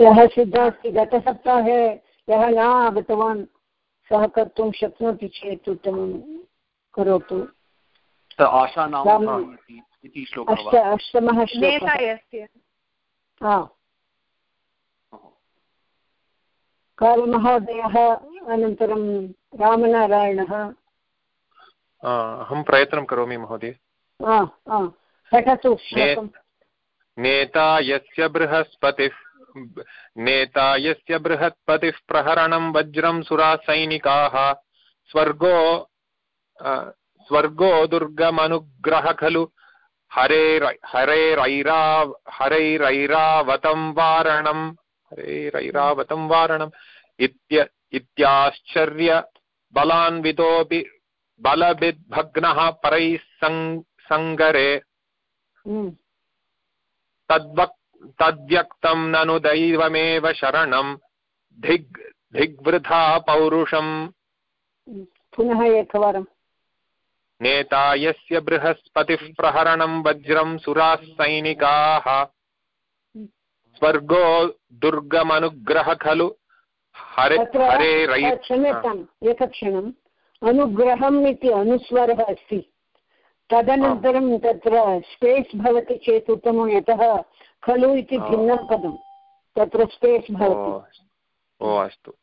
यः सिद्धः अस्ति गतसप्ताहे यः न आगतवान् सः कर्तुं शक्नोति चेत् उत्तमं करोतु अष्टमः कालमहोदयः अनन्तरं रामनारायणः। अहं प्रयत्नं करोमि महोदय। पठतु नेता यस्य बृहस्पतिः, नेता यस्य बृहत्पतिः प्रहरणं वज्रं सुरासैनिकाः, स्वर्गो स्वर्गो दुर्गमनुग्रह खलु। हरेर हरेरैरा हरैरैरावतं वारणं हरेरैरावतं वारणम् इत्य, इत्याश्चर्य बलान्वितोऽपि बलभिद्भग्नः परैः सङ्गरे। हम्म। तद्वक् तद्व्यक्तं ननु दैवमेव शरणं धिग् धिग्वृथा पौरुषम्। पुनः एकवारम्। नेता यस्य बृहस्पतिः प्रहरणं वज्रं सुराः सैनिकाः स्वर्गो दुर्गमनुग्रह खलु। हरे हरे क्षम्यताम् एकक्षणम्। अनुग्रहम् इति अनुस्वरः अस्ति। तदनन्तरं तत्र स्पेस् भवति चेत् उत्तमं यतः खलु इति भिन्नं पदं। तत्र स्पेस् भवति। ओ अस्तु।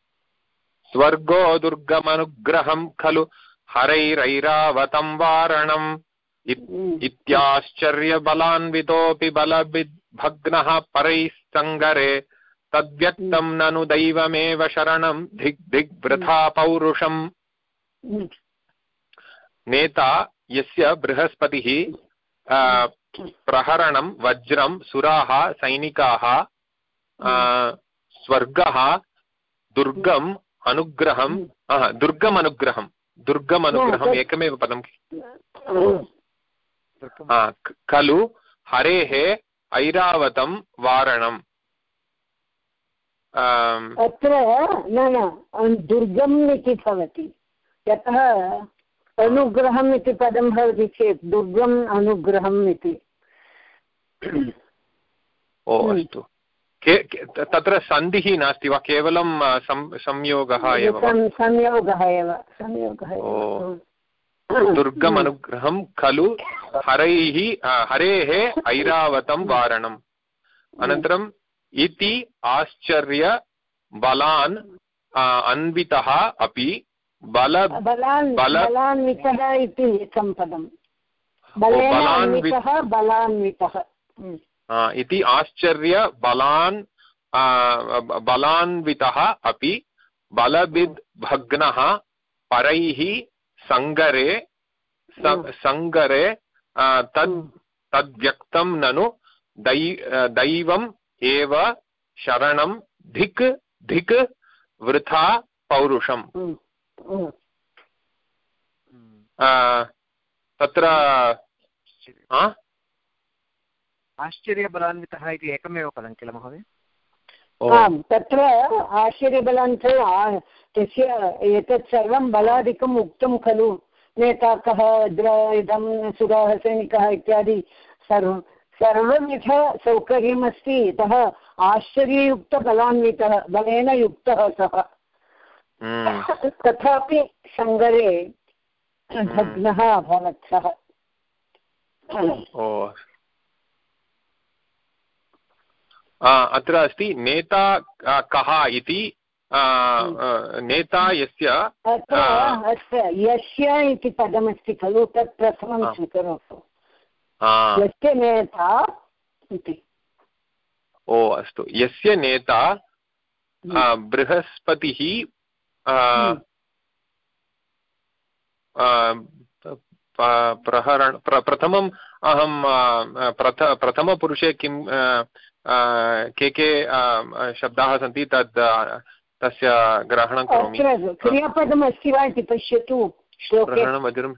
स्वर्गो दुर्गमनुग्रहं खलु हरैरैरावतं वारणम्। हम्म। इत्याश्चर्यबलान्वितोऽपि बलभिद्भग्नः परैः सङ्गरे तद्व्यक्तं ननु दैवमेव शरणं। धिग् धिग्वृथा पौरुषम्। हम्म। नेता यस्य बृहस्पतिः प्रहरणं वज्रं सुराः सैनिकाः स्वर्गः दुर्गम् अनुग्रहं हम्म। दुर्गमनुग्रहं दुर्गमनुग्रहम् एकमेव पदं खलु हरेः ऐरावतं वारणम्। अत्र न न दुर्गम् इति भवति। यतः अनुग्रहम् इति पदं भवति चेत् दुर्गम् अनुग्रहम् इति। ओ अस्तु। तत्र सन्धिः नास्ति वा? केवलं संयोगः एव संयोगः एव। संयोगः दुर्गमनुग्रहं खलु हरैः हरेः ऐरावतं वारणम्। अनन्तरम् इति आश्चर्य बलान् अन्वितः अपि बल बलान्वितः इति एकं पदम्। बलान्वितः। इति आश्चर्य बलान् बलान्वितः अपि बलबिद् भग्नः परैः सङ्गरे सङ्गरे तद् तद्व्यक्तं ननु दै दैवम् एव शरणं धिक् धिक् वृथा पौरुषम्। तत्र आश्चर्यबलान्वितः इति एकमेव पदं किल महोदय? आम् तत्र आश्चर्यबलान्त तस्य एतत् सर्वं बलादिकम् उक्तं खलु। नेता कः इदं सुराः सैनिकः इत्यादि सर्वं सर्वविध सौकर्यमस्ति। अतः आश्चर्ययुक्तबलान्वितः बलेन युक्तः सः। तथापि सङ्गरे भग्नः अभवत् सः अत्र अस्ति नेता कः इति। नेता यस्य यस्य इति पदमस्ति खलु तत् प्रथमं स्वीकरोतु। यस्य नेता इति। ओ अस्तु। यस्य नेता। बृहस्पतिः प्रहरण प्रथमम् अहं प्रथ प्रथमपुरुषे किं के के शब्दाः सन्ति तद् तस्य ग्रहणं करोमि क्रियापदम् अस्ति वा इति पश्यतु प्रहरणं वज्रं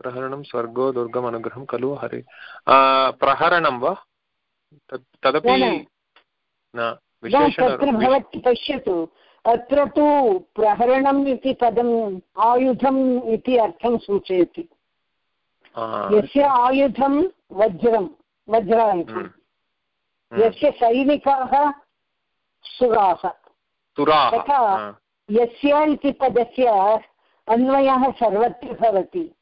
प्रहरणं स्वर्गो दुर्गम् अनुग्रहं खलु हरि प्रहरणं वा तदपि न भवती पश्यतु अत्र तु प्रहरणम् इति पदम् आयुधम् इति अर्थं सूचयति। यस्य आयुधं वज्रं वज्रायुधम् हम्म। यस्य सैनिकाः सुराः। तथा यस्य इति पदस्य अन्वयः सर्वत्र भवति।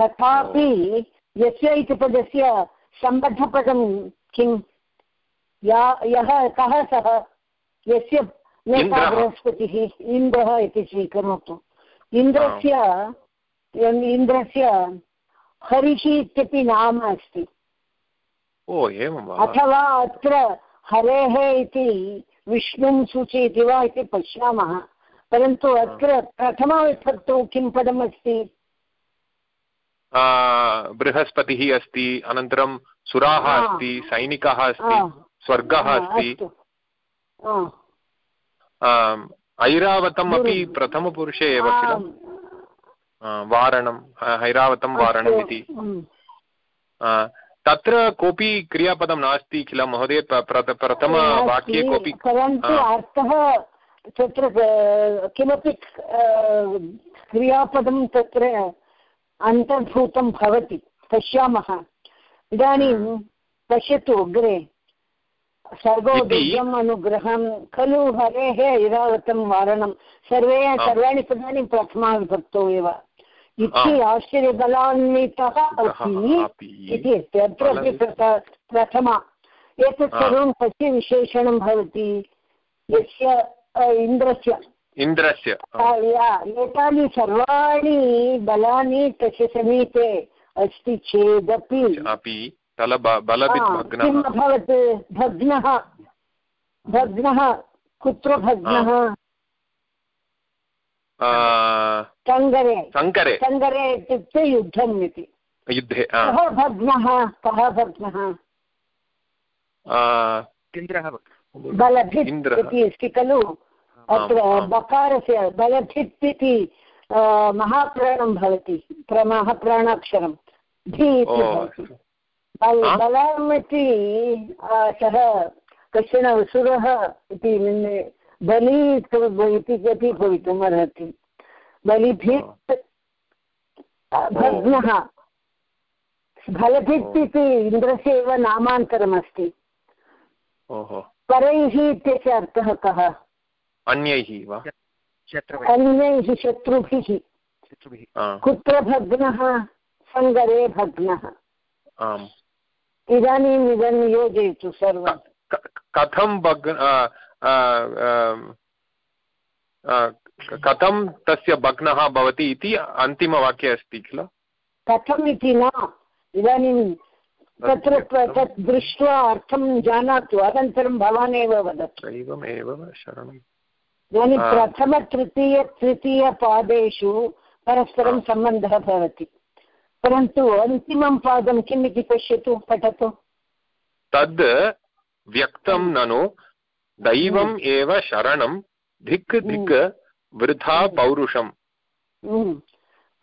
तथापि यस्य इति पदस्य सम्बद्धपदं किं? या यः कः सः? यस्य इन्द्रः। बृहस्पतिः इन्द्रः इति स्वीकरोतु। इन्द्रस्य इन्द्रस्य हरिः इत्यपि नाम अस्ति। अथवा अत्र हरेः इति विष्णुं सूचयति वा इति पश्यामः। परन्तु अत्र प्रथमविभक्तौ किं पदम् अस्ति? बृहस्पतिः अस्ति अनन्तरं सुराः अस्ति सैनिकः अस्ति स्वर्गः अस्ति। ऐरावतम् अपि। प्रथमपुरुषे एव किल? वारणं ऐरावतं वारणम् इति हम्म, तत्र कोऽपि क्रियापदं नास्ति किल? महोदय प्रथमवाक्ये कोऽपि परन्तु अर्थः तत्र किमपि क्रियापदं तत्र अन्तर्भूतं भवति। पश्यामः। इदानीं पश्यतु अग्रे। इति- दुर्गम् अनुग्रहं खलु हरेः ऐरावतं वारणं सर्वे सर्वाणि पदानि प्रथमाविभक्तौ एव। इति आश्चर्यबलान्वितः अपि अपि। इति अस्ति अत्रापि प्रथमा। एतत्. सर्वं कस्य विशेषणं भवति। यस्य इन्द्रस्य। इन्द्रस्य। एतानि सर्वाणि बलानि तस्य समीपे अस्ति चेदपि। तल भग्नः किम् अभवत् भग्नः। भग्नः? कुत्र भग्नः? सङ्गरे सङ्गरे इत्युक्ते युद्धम् इति। युद्धे कः भग्नः? कः भग्नः? बलभित् इति अस्ति खलु? अत्र। बकारस्य बलभित् इति महाप्राणं भवति। प्र- महाप्राणाक्षरं। धि इति भवति? बलम् इति सः कश्चन असुरः इति बलि इति अपि भवितुम् अर्हति बलिभित् भग्नः। बलभित् इति इन्द्रस्य एव नामान्तरमस्ति। परैः इत्यस्य अर्थः कः? अन्यैः वा? अन्यैः शत्रुभिः। कुत्र भग्नः? सङ्गरे भग्नः। आम् इदानीम् इदं योजयतु सर्वं। कथं भग् कथं तस्य भग्नः भवति इति अन्तिमवाक्ये अस्ति किल? कथम् इति न। इदानीं तत्र तत् दृष्ट्वा अर्थं जानातु। अनन्तरं भवान् एव वदतु। शरणम्। इदानीं. प्रथमतृतीय तृतीयपादेषु परस्परं सम्बन्धः भवति। परन्तु अन्तिमं पादं किम् इति पश्यतु पठतु। तद् व्यक्तं ननु दैवम् एव शरणं धिक् धिक् वृथा पौरुषम्। हम्म।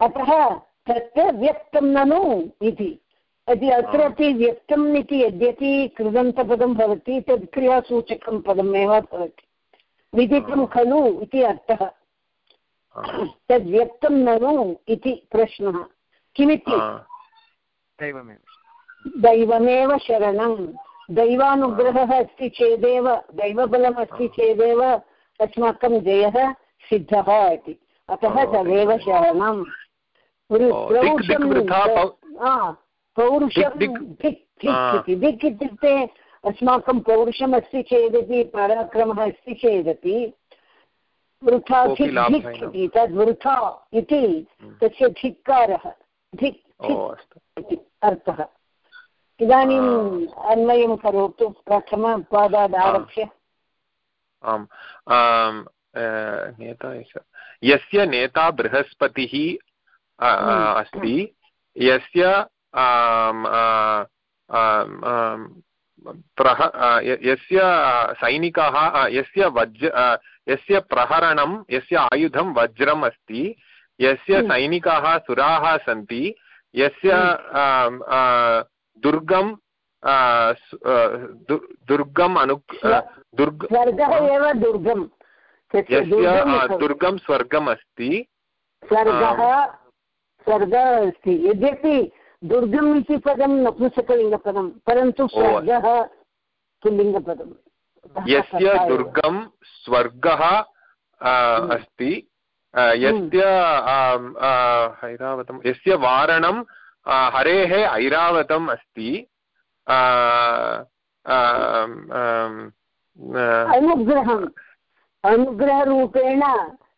अतः तत्र व्यक्तं ननु इति। यदि अत्रापि व्यक्तम् इति यद्यपि कृदन्तपदं भवति तद् क्रियासूचकं पदमेव भवति। विदितं खलु इति अर्थः। तद् व्यक्तं ननु इति प्रश्नः। किमिति? दैवमेव। दैवमेव शरणं। दैवानुग्रहः अस्ति चेदेव दैवबलम् अस्ति चेदेव अस्माकं जयः सिद्धः इति। अतः तदेव शरणं। प्रौषं- दिक् इत्युक्ते अस्माकं पौरुषम् अस्ति चेदपि पराक्रमः अस्ति चेदपि। वृथा धिक्। इति। तद् वृथा इति। तस्य धिक्कारः। धिक् अर्थः इदानीम् अन्वयं करोतु प्रथमपादादारभ्य आम् नेता यस्य नेता बृहस्पतिः अ, अ, हम्म। अस्ति यस्य अ, प्रह यस्य सैनिकाः यस्य वज् अ, यस्य प्रहरणं यस्य आयुधं वज्रम् अस्ति यस्य हम्म। सैनिकाः सुराः सन्ति यस्य अ, दुर्गं दुर्गम् अनु दुर्ग एव दुर्गं यस्य दुर्गं स्वर्गम् अस्ति। स्वर्गः स्वर्गः अस्ति। यद्यपि दुर्गम् इति पदं नपुंसकलिङ्गपदं परन्तु स्वर्गः पुल्लिङ्गपदम् यस्य दुर्गं स्वर्गः हम्म। अस्ति। यस्य आम्, ऐरावतं यस्य वारणं हरेः ऐरावतम् अस्ति अनुग्रहम्। अनुग्रहरूपेण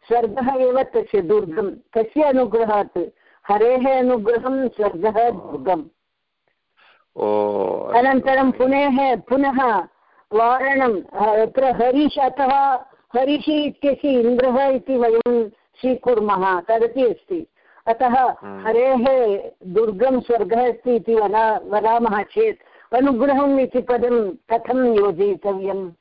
स्वर्गः एव तस्य दुर्गं कस्य अनुग्रहात्? हरेः अनुग्रहं स्वर्गः दुर्गम्। अनन्तरं पुनः पुनः वारणम्। अत्र हरीश अथवा हरिषि इत्यस्य इन्द्रः इति वयं स्वीकुर्मः तदपि अस्ति। अतः हम्म। हरेः दुर्गं स्वर्गः अस्ति इति वदा वदामः चेत् अनुग्रहम् इति पदं कथं योजयितव्यम्?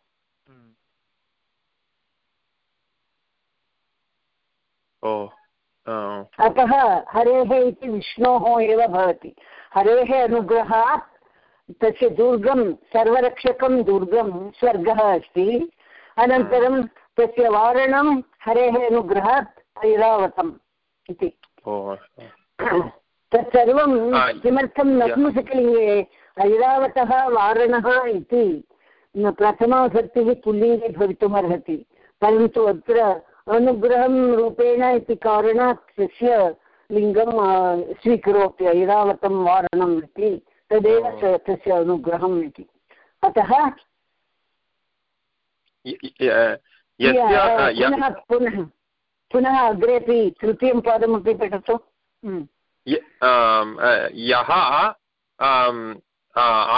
अतः हरेः इति विष्णोः एव भवति। हरेः अनुग्रहात् तस्य दुर्गं सर्वरक्षकं दुर्गं स्वर्गः अस्ति। अनन्तरं तस्य वारणं हरेः अनुग्रहात् ऐरावतम् इति। तत्सर्वं किमर्थं नपुंसकलिङ्गे ऐरावतः वारणः इति प्रथमाभक्तिः पुल्लिङ्गे भवितुमर्हति। परन्तु अत्र अनुग्रहं रूपेण इति कारणात् तस्य लिङ्गं स्वीकरोति ऐरावतं वारणम् इति। तदेव तस्य अनुग्रहम् इति। अतः पुनः पुनः। पुनः अग्रेपि तृतीयं पादमपि पठतु। हम्म। यः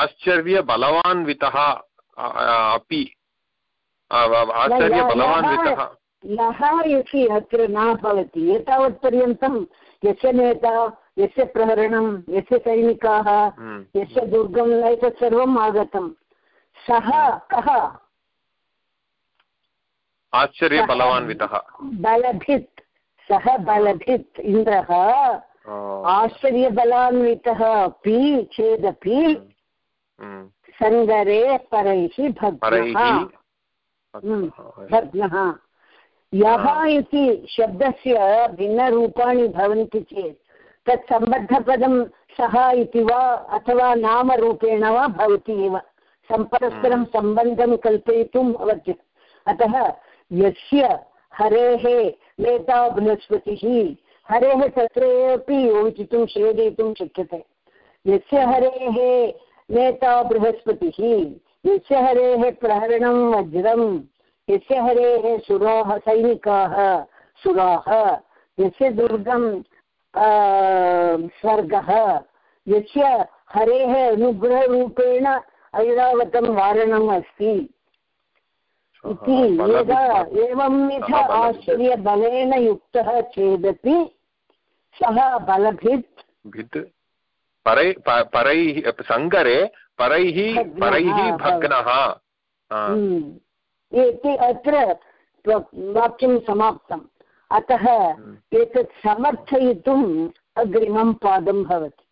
आश्चर्यबलवान्वितः अपि आश्चर्यबलवान्वितः। यः इति अत्र न भवति। एतावत्पर्यन्तं यस्य नेता यस्य प्रहरणं यस्य सैनिकाः हम्म। यस्य दुर्गम् एतत् सर्वम् आगतं। सः कः? आश्चर्यबलवान्वितः बलभित् सः बलभित् इन्द्रः आश्चर्यबलान्वितः अपि चेदपि हम्म। सङ्गरे परैः भग्नः। भग्नः यः इति शब्दस्य भिन्नरूपाणि भवन्ति चेत् तत् सम्बद्धपदं सः इति वा अथवा नामरूपेण वा भवति एव। सम्परस्परं सम्बन्धं कल्पयितुं भवति अतः यस्य हरेः नेता बृहस्पतिः। हरेः तत्र अपि योजितुं, शेदयितुं शक्यते। यस्य हरेः नेता बृहस्पतिः। यस्य हरेः प्रहरणं, वज्रं। यस्य हरेः सुराः, सैनिकाः, सुराः। यस्य दुर्गं स्वर्गः। यस्य हरेः अनुग्रहरूपेण ऐरावतं वारणम् अस्ति। इति यदा एवंविध आश्चर्यबलेन युक्तः चेदपि सः बलभित्। भित् परै परैः सङ्गरे परैः परैः भग्नः। इति अत्र वाक्यं समाप्तम्। अतः हम्म। एतत् समर्थयितुम् अग्रिमं पादं भवति।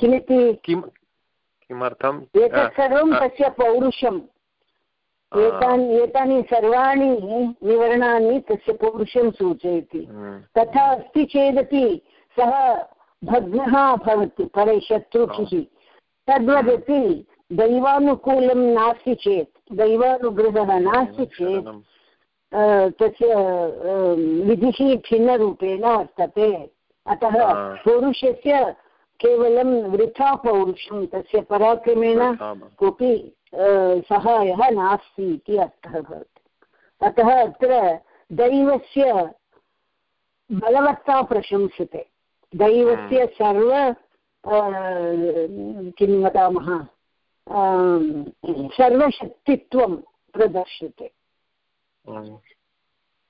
किमिति? किमर्थम्? एतत् सर्वं तस्य पौरुषम्। एतानि एतानि सर्वाणि विवरणानि तस्य पौरुषं सूचयति। तथा अस्ति चेदपि सः भग्नः भवति परे शत्रुभिः। तद्वदपि दैवानुकूलं नास्ति चेत् दैवानुगृहः नास्ति चेत् तस्य विधिः भिन्नरूपेण वर्तते। अतः पौरुषस्य केवलं वृथा पौरुषं तस्य पराक्रमेण कोऽपि सहायः नास्ति इति अर्थः भवति। अतः अत्र दैवस्य बलवत्ता प्रशंस्यते दैवस्य सर्व किं वदामः सर्वशक्तित्वं प्रदर्श्यते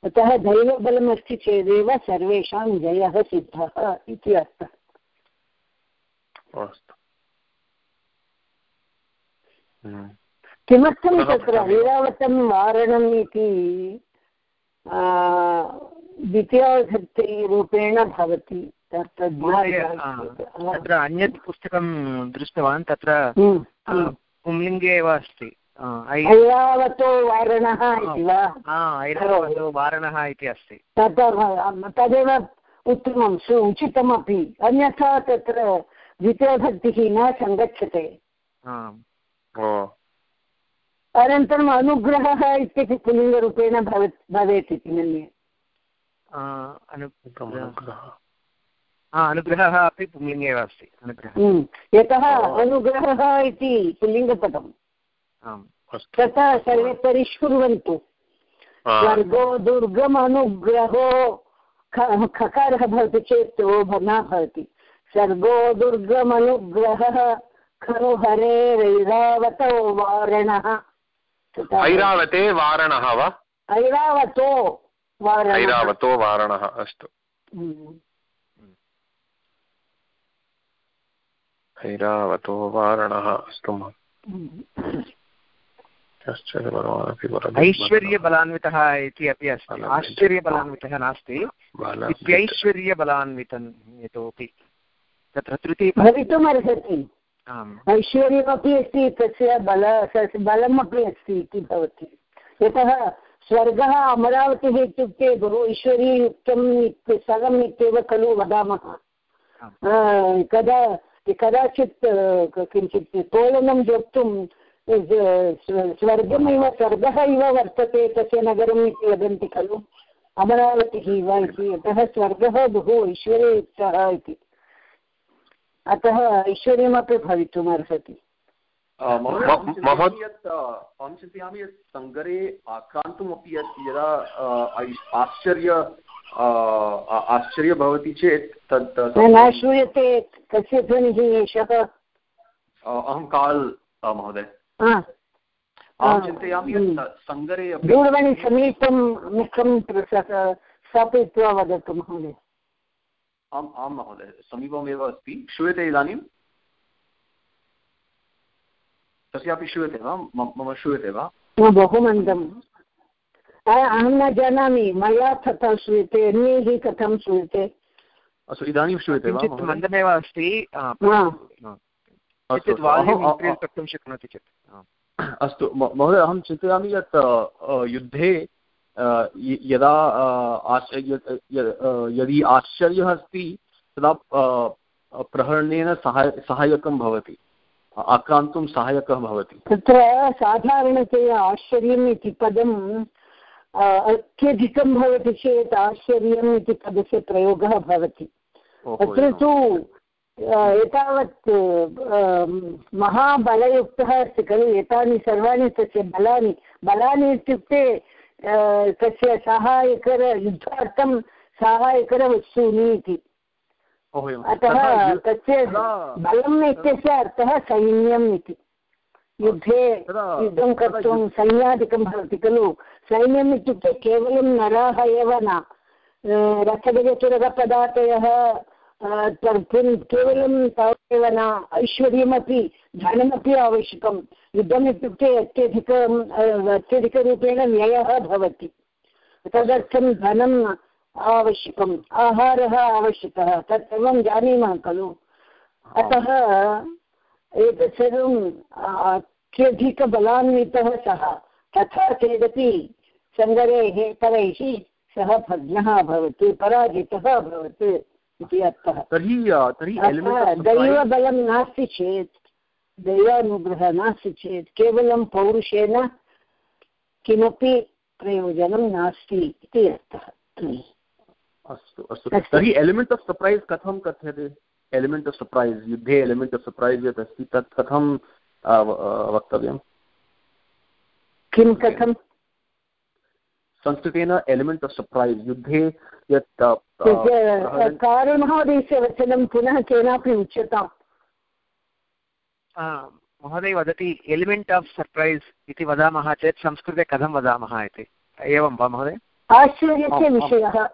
अतः दैवबलमस्ति चेदेव सर्वेषां जयः सिद्धः इति अर्थः। किमर्थं तत्र ऐरावतं वारणम् इति द्वितीयाविभक्तिरूपेण भवति तत्र अन्यत् पुस्तकं दृष्टवान् तत्र हम्म, हम्म। पुंलिङ्गे एव अस्ति ऐरावतो वारणः इति वा? ऐरावतो वारणः इति अस्ति। तदेव उत्तमं सु उचितमपि। अन्यथा तत्र द्वितीयभक्तिः न सङ्गच्छते। अनन्तरम् अनुग्रहः इत्यपि पुल्लिङ्गरूपेण भवेत् भवेत् इति मन्ये आ, अनुग्रहः हा, अनुग्रहः अपि पुल्लिङ्गे एव अस्ति अनुग्रहः हम्म। यतः अनुग्रहः इति पुल्लिङ्गपदम् आम् अस्तु तथा सर्वे परिष्कुर्वन्तु हा, स्वर्गो दुर्गमनुग्रहो ख- खकारः भवति चेत् ओ भ- न भवति सर्गो दुर्गमनुग्रहः खलु हरेरैरावतो वारणः ऐरावते वारणः वा? ऐरावतो ऐरावतो वारणः अस्तु। ऐरावतो वारणः अस्तु ऐश्वर्यबलान्वितः इति अपि अस्ति। आश्चर्यबलान्वितः नास्ति। इत्यैश्वर्यबलान्वितम् इतोपि। तत्र तृतीय भवितुमर्हति। ऐश्वर्यमपि अस्ति तस्य बल बलमपि अस्ति इति भवति। यतः स्वर्गः अमरावतिः इत्युक्ते बहु ऐश्वर्ययुक्तम् इत्य- स्थलम् इत्येव खलु वदामः। कदा कदाचित् किञ्चित् तोलनं जोक्तुं स्वर्गमिव स्वर्गः इव वर्तते तस्य नगरम् इति वदन्ति खलु। अमरावतिः इव इति। अतः स्वर्गः बहु ऐश्वर्ययुक्तः इति। अतः ऐश्वर्यमपि भवितुमर्हति अ, महोदय, अहं चिन्तयामि यत् अहं चिन्तयामि यत् सङ्गरे आक्रान्तुमपि यत् यदा आश्चर्य आ- आश्चर्य भवति चेत् तत् न श्रूयते कस्य ध्वनिः एषः। अहं काल् महोदय। अहं चिन्तयामि हम्म। यत् सङ्गरे दूरवाणी समीपं मुखं स्थापयित्वा वदतु महोदय। आम् आं महोदय समीपमेव अस्ति। श्रूयते इदानीं? तस्यापि श्रूयते वा? मम श्रूयते वा? बहु मन्दम् अहं न जानामि मया तथा श्रूयते अन्यैः कथं श्रूयते? अस्तु इदानीं श्रूयते वा? मन्दमेव अस्ति। कर्तुं शक्नोति चेत्। अस्तु महोदय अहं चिन्तयामि यत् युद्धे यदा यदि आश्चर्यः अस्ति तदा प्रहरणेन सहाय सहायकं भवति। आक्रान्तुं सहायकः भवति। तत्र साधारणतया आश्चर्यम् इति पदं अत्यधिकं भवति चेत् आश्चर्यम् इति पदस्य प्रयोगः भवति। अत्र तु एतावत् महाबलयुक्तः अस्ति खलु एतानि सर्वाणि तस्य बलानि बलानि इत्युक्ते तस्य साहाय्यकर युद्धार्थं साहाय्यकरवस्तूनि इति। अतः तस्य बलम् इत्यस्य अर्थः सैन्यम् इति। युद्धे युद्धं कर्तुं सैन्यादिकं भवति खलु। सैन्यम् इत्युक्ते केवलं नराः एव न। अ, रथगजचुरगपदातयः अ, त- किं- केवलं तावदेव न ऐश्वर्यमपि धनमपि आवश्यकं। युद्धम् इत्युक्ते अत्यधिकम् अ, अत्यधिकरूपेण व्ययः भवति। तदर्थं धनम् आवश्यकम् आहारः आवश्यकः तत् जानीमः खलु। अतः एतत् सर्वम् अत्यधिकबलान्वितः सः। तथा चेदपि सङ्गरेः परैः सः भग्नः अभवत् पराजितः अभवत् इति अर्थः। तर्हि तर्हि दैवबलं नास्ति चेत् दैवानुग्रहः नास्ति चेत् केवलं पौरुषेण किमपि प्रयोजनं नास्ति इति अर्थः। अस्तु अस्तु। तर्हि एलिमेण्ट् आफ् सर्प्रैस् कथं कथ्यते? एलिमेण्ट् आफ् सर्प्रैस् युद्धे एलिमेण्ट् आफ् सर्प्रैस् यत् अस्ति तत् कथं वक्तव्यं किं कथं संस्कृतेन एलिमेण्ट् आफ् सर्प्रैस् युद्धे यत् कारमहोदयस्य वचनं पुनः केनापि उच्यताम्? महोदय वदति एलिमेण्ट् आफ् सर्प्रैस् इति वदामः चेत् संस्कृते कथं वदामः इति? एवं वा महोदय? आश्चर्यस्य। विषयः।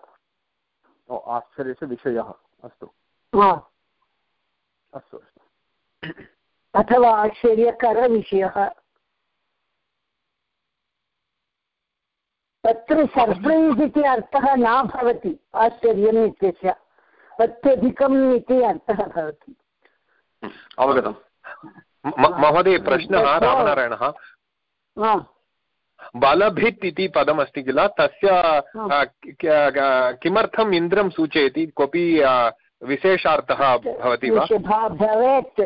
ओ, आश्चर्यस्य विषयः। अस्तु अस्तु। अथवा आश्चर्यकरविषयः। तत्र सर्प्रैस् इति अर्थः न भवति। आश्चर्यम् इत्यस्य। अत्यधिकम् इति अर्थः भवति। अवगतम्। महोदय प्रश्नः रामनारायणः। बलभित् इति पदमस्ति किल? तस्य किमर्थम् इन्द्रं सूचयति? कोऽपि विशेषार्थः भवति वा? भवेत्।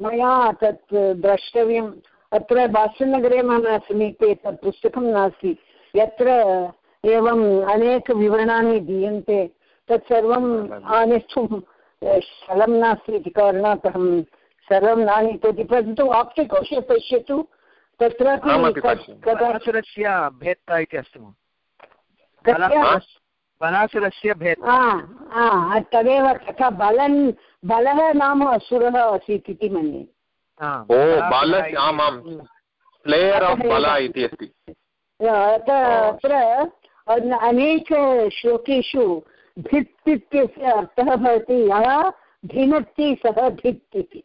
मया तत् द्रष्टव्यम्। अत्र बाष्यनगरे मम समीपे तत् पुस्तकं नास्ति। यत्र एवम् अनेकविवरणानि दीयन्ते तत्सर्वम् आनेतुं स्थलं नास्ति इति कारणात् अहं सर्वं नानीतवती परन्तु आप्तकोशे पश्यतु तत्रापि कदासुरस्य भेत्ता इति अस्ति बलासुरस्य भेत्ता। तदेव तथा बलन् बलः नाम असुरः आसीत् इति मन्ये। अत्र अनेकश्लोकेषु भित् इत्यस्य अर्थः भवति। यः भिनत्ति सः भित् इति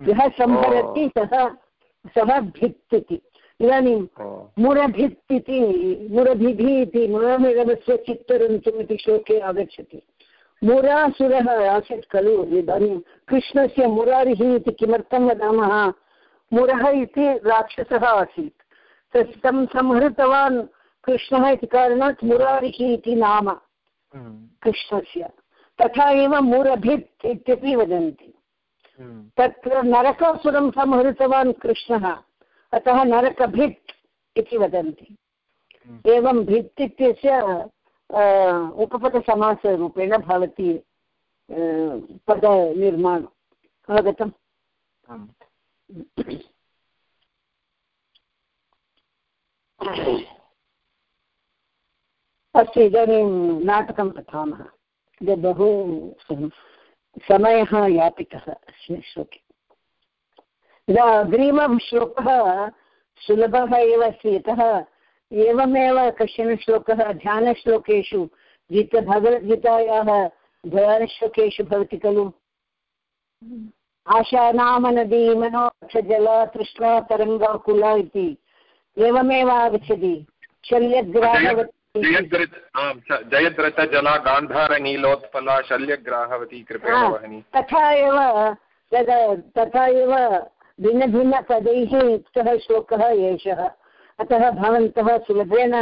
यः सम्भरति सः सः भित् इति इदानीं मुरभित् इति मुरभिः इति मुरमिरवस्य चित्तरन्तुम् इति श्लोके आगच्छति। मुरासुरः आसीत् खलु। इदानीं कृष्णस्य मुरारिः इति किमर्थं वदामः? मुरः इति राक्षसः आसीत्। तं संहृतवान् कृष्णः इति कारणात् मुरारिः इति नाम हम्म। कृष्णस्य तथा एव मुरभित् इत्यपि वदन्ति हम्म। तत्र नरकासुरं संहृतवान् कृष्णः अतः नरकभित् इति वदन्ति हम्म। एवं भित् इत्यस्य उपपदसमासरूपेण भवति पदनिर्माणम् अवगतम् अस्तु इदानीं नाटकं पठामः। बहु समयः यापितः अस्मिन् श्लोके। इदा अग्रिमः श्लोकः सुलभः एव अस्ति यतः एवमेव कश्चन श्लोकः ध्यानश्लोकेषु गीत भगवद्गीतायाः ध्यानश्लोकेषु भवति खलु? आशा नाम नदी मनोक्षजला तृष्णा तरङ्गाकुला इति। एवमेव आगच्छति। शल्यग्राहवती। जयद्रथ जला गान्धारनीलोत्पला शल्यग्राहवती कृपेण तथा एव तथा एव भिन्नभिन्नपदैः युक्तः श्लोकः एषः। अतः भवन्तः सुलभेन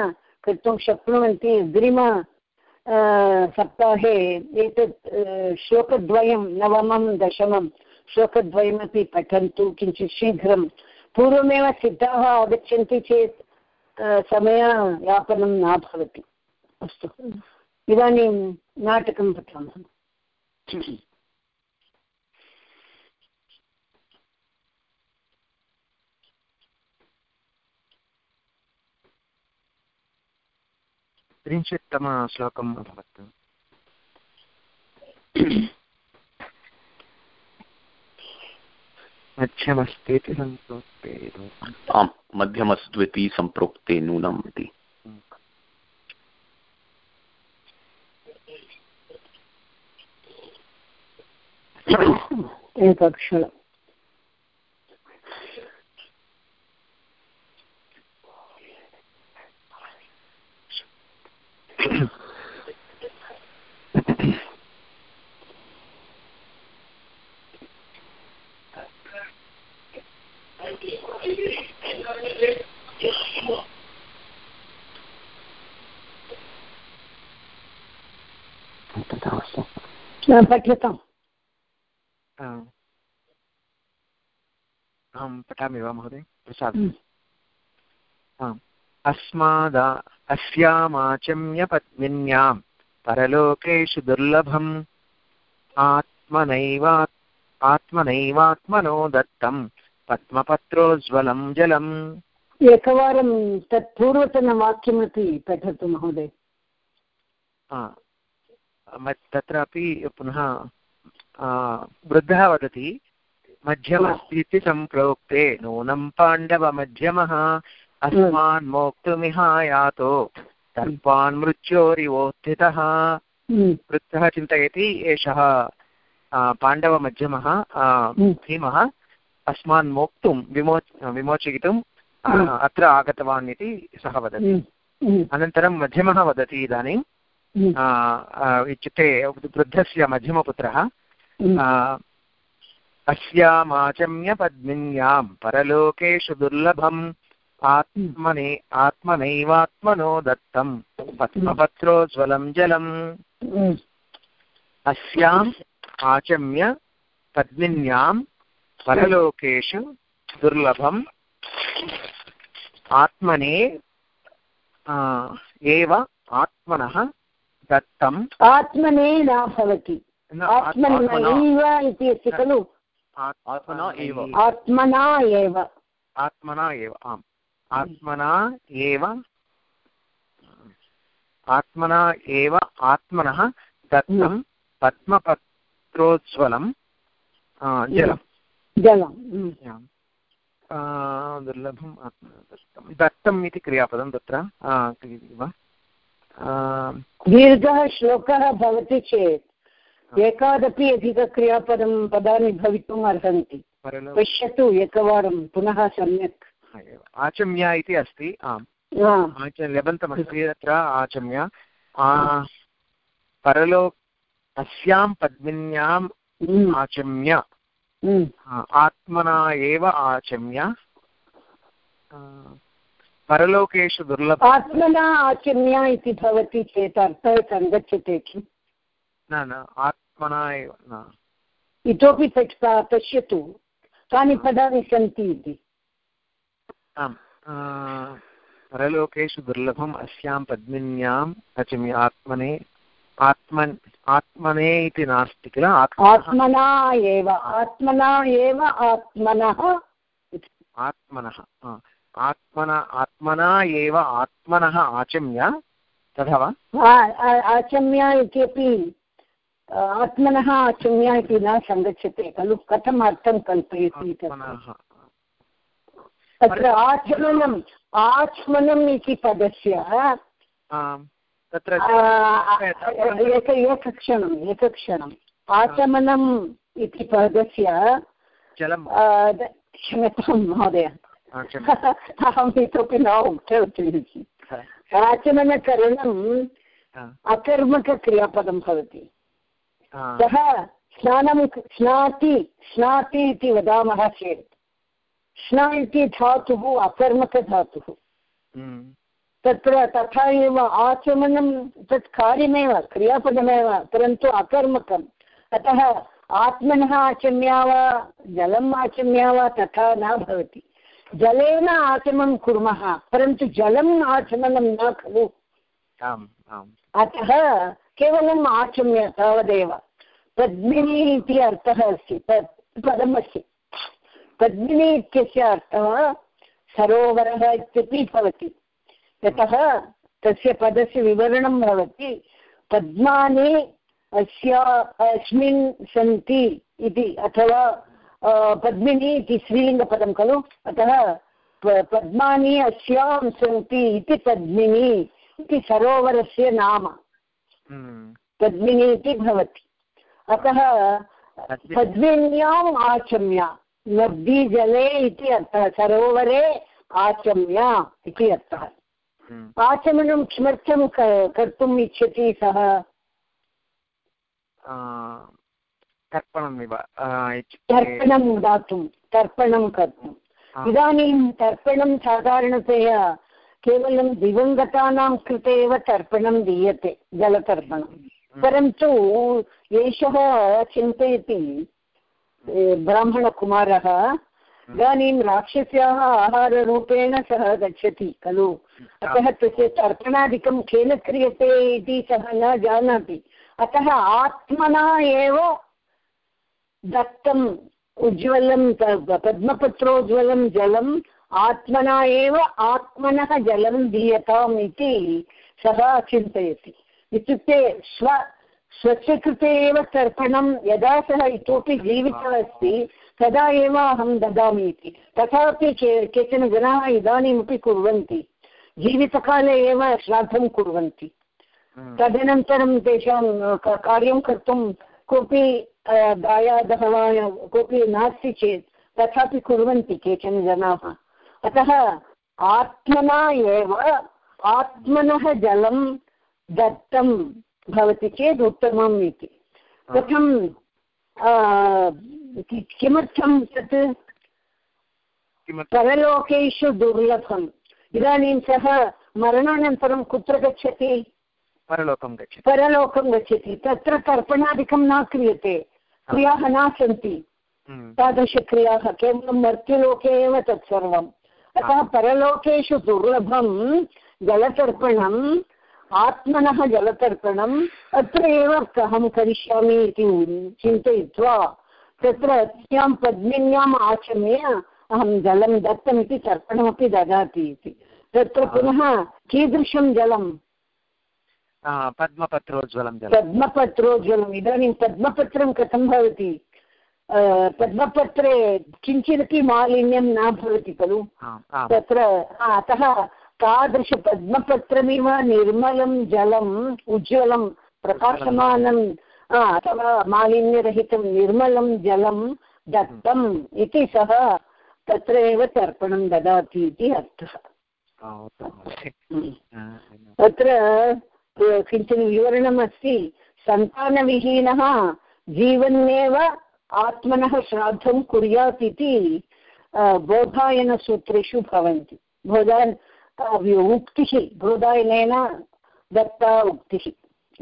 कर्तुं शक्नुवन्ति। अग्रिम सप्ताहे एतत् श्लोकद्वयं नवमं दशमं श्लोकद्वयमपि पठन्तु। किञ्चित् शीघ्रं पूर्वमेव सिद्धाः आगच्छन्ति चेत् समययापनं न भवति। अस्तु। इदानीं नाटकं पठामः। त्रिंशत्तमश्लोकम् अभवत्। मध्यमस्तीति सम्प्रोक्ते आम् मध्यमस्त्विति सम्प्रोक्ते नूनम् इति। एकक्षणम् पठ्यताम् अहं पठामि वा महोदय प्रसादः आम् अस्मादा अस्यामाचम्यपत्मिन्यां परलोकेषु दुर्लभम् आत्मनैवा आत्मनैवात्मनो दत्तं पद्मपत्रोज्ज्वलं जलम् एकवारं तत् पूर्वतनवाक्यमपि पठतु महोदय तत्रापि पुनः वृद्धः वदति मध्यमस्ति इति सम्प्रोक्ते नूनं पाण्डवमध्यमः अस्मान् मोक्तुमिहायातो सर्वान् मृत्योरिवोत्थितः हम्म। वृत्तः चिन्तयति एषः पाण्डवमध्यमः हम्म। भीमः अस्मान् मोक्तुं विमोच विमोचयितुम् हम्म। अत्र आगतवान् इति सः वदति अनन्तरं मध्यमः वदति इदानीं इत्युक्ते वृद्धस्य मध्यमपुत्रः अस्यामाचम्य पद्मिन्यां परलोकेषु दुर्लभम् आत्मने आत्मनैवात्मनो दत्तं पद्मपत्रोज्ज्वलं जलम् अस्याम् आचम्य पद्मिन्यां परलोकेषु दुर्लभम् आत्मने एव आत्मनः दत्तम्। आत्मने न भवति। आत्मनैव इति अस्ति खलु। आत्मना एव। आत्मना एव। आत्मना एव आम्। आत्मना एव आत्मना एव आत्मनः दत्तं पद्मपत्रोज्ज्वलं जलं जलं दुर्लभम् दत्तं दत्तम्। इति क्रियापदं तत्र वा? दीर्घः श्लोकः भवति चेत् एकादपि अधिकक्रियापदं पदानि भवितुम् अर्हन्ति। पश्यतु एकवारं पुनः सम्यक्। आचम्य इति अस्ति आम्। लबन्तमस्ति तत्र आचम्य। परलो अस्यां पद्मिन्याम् हम्म। आचम्य। हम्म। आत्मना एव आचम्य। परलोकेषु दुर्लभ। आत्मना आचम्य इति भवति चेत् अर्थः सङ्गच्छते किम्? न न आत्मना एव न। इतोपि पश्यतु। कानि पदानि सन्ति इति? आम् परलोकेषु दुर्लभम् अस्यां पद्मिन्याम् अचम्य आत्मने। आत्मन् आत्मने इति नास्ति किल? आत्मना। एव। आत्मना एव आत्मनः। आत्मनः आत्मना आत्मना एव आत्मनः आचम्य। तथा वा? आचम्य इत्यपि आत्मनः आचम्य इति न सङ्गच्छते खलु? कथम् अर्थं कल्पयति तत्र आचमनम् आचमनम् इति पदस्य। तत्र एक एकक्षणम् एकक्षणम्। आचमनम् इति पदस्य। जलं क्षम्यतां महोदय। अहम् इतोपि न उक्तवती आचमनकरणम् अकर्मकक्रियापदं भवति सः स्नानं स्नाति स्नाति इति वदामः चेत्। स्न इति धातुः। अकर्मकधातुः हम्म। तत्र तथा एव आचमनं तत् कार्यमेव क्रियापदमेव परन्तु अकर्मकम्। अतः आत्मनः आचम्या वा जलम् आचम्या वा तथा न भवति। जलेन आचमनं कुर्मः परन्तु जलम् आचमनं न खलु। अतः केवलम् आचम्य तावदेव। पद्मिनी इति अर्थः अस्ति तत् पदमस्ति। पद्मिनी इत्यस्य अर्थः सरोवरः इत्यपि भवति। यतः तस्य पदस्य विवरणं भवति पद्मानि अस्य अस्मिन् सन्ति इति अथवा पद्मिनी इति स्त्रीलिङ्गपदं खलु? अतः पद्मानि अस्यां सन्ति इति पद्मिनी इति सरोवरस्य नाम। हम्म। पद्मिनी इति भवति। अतः पद्मिन्याम् आचम्य नद्दीजले इति अर्थः सरोवरे आचम्य इति अर्थः। हम्म। आचमनं किमर्थं कर्तुम् इच्छति सः? तर्पणम् इव तर्पणं दातुं तर्पणं कर्तुम् इदानीं तर्पणं साधारणतया केवलं दिवङ्गतानां कृते एव तर्पणं दीयते जलतर्पणं। हम्म। परन्तु एषः चिन्तयति ब्राह्मणकुमारः इदानीं राक्षस्याः आहाररूपेण सः गच्छति खलु? अतः तस्य तर्पणादिकं केन क्रियते इति सः न जानाति। अतः आत्मना एव दत्तम् उज्ज्वलं पद्मपत्रोज्ज्वलं जलम् आत्मना एव आत्मनः जलं दीयताम् इति सः चिन्तयति। इत्युक्ते स्व स्वस्य कृते एव तर्पणं यदा सः इतोपि जीवितः अस्ति तदा एव अहं ददामि इति। तथापि के केचन जनाः इदानीमपि कुर्वन्ति। जीवितकाले एव श्राद्धं कुर्वन्ति। हम्म। तदनन्तरं तेषां कार्यं कर्तुं कोऽपि दायादः वा कोऽपि नास्ति चेत् तथापि कुर्वन्ति केचन जनाः। अतः आत्मना एव आत्मनः जलं दत्तं भवति चेत् उत्तमम् इति। कथं किमर्थं तत्? परलोकेषु दुर्लभम्। इदानीं सः मरणानन्तरं कुत्र गच्छति? परलोकं गच्छति। परलोकं गच्छति। तत्र तर्पणादिकं न क्रियते। क्रियाः न सन्ति। हम्म। तादृशक्रियाः केवलं मर्त्युलोके एव तत्सर्वम्। अतः परलोकेषु दुर्लभं जलतर्पणम् आत्मनः जलतर्पणम् अत्र एव अहं करिष्यामि इति चिन्तयित्वा तत्र अस्यां पद्मिन्याम् आचम्य अहं जलं दत्तमिति तर्पणमपि ददाति इति। तत्र पुनः कीदृशं जलं पद्मपत्रोज्वलं जलं पद्मपत्रोज्वलम् इदानीं पद्मपत्रं कथं भवति पद्मपत्रे किञ्चिदपि मालिन्यं न भवति खलु तत्र अतः तादृशपद्मपत्रमिव निर्मलं जलम् उज्ज्वलं प्रकाशमानं अथवा मालिन्यरहितं निर्मलं जलं दत्तम् इति सः तत्र एव तर्पणं ददाति इति अर्थः अत्र किंचन विवरणमस्ति। सन्तानविहीनः जीवन्नेव आत्मनः श्राद्धं कुर्यात् इति बोधायनसूत्रेषु भवन्ति। बोधायन उक्तिः बोधायनेन दत्ता उक्तिः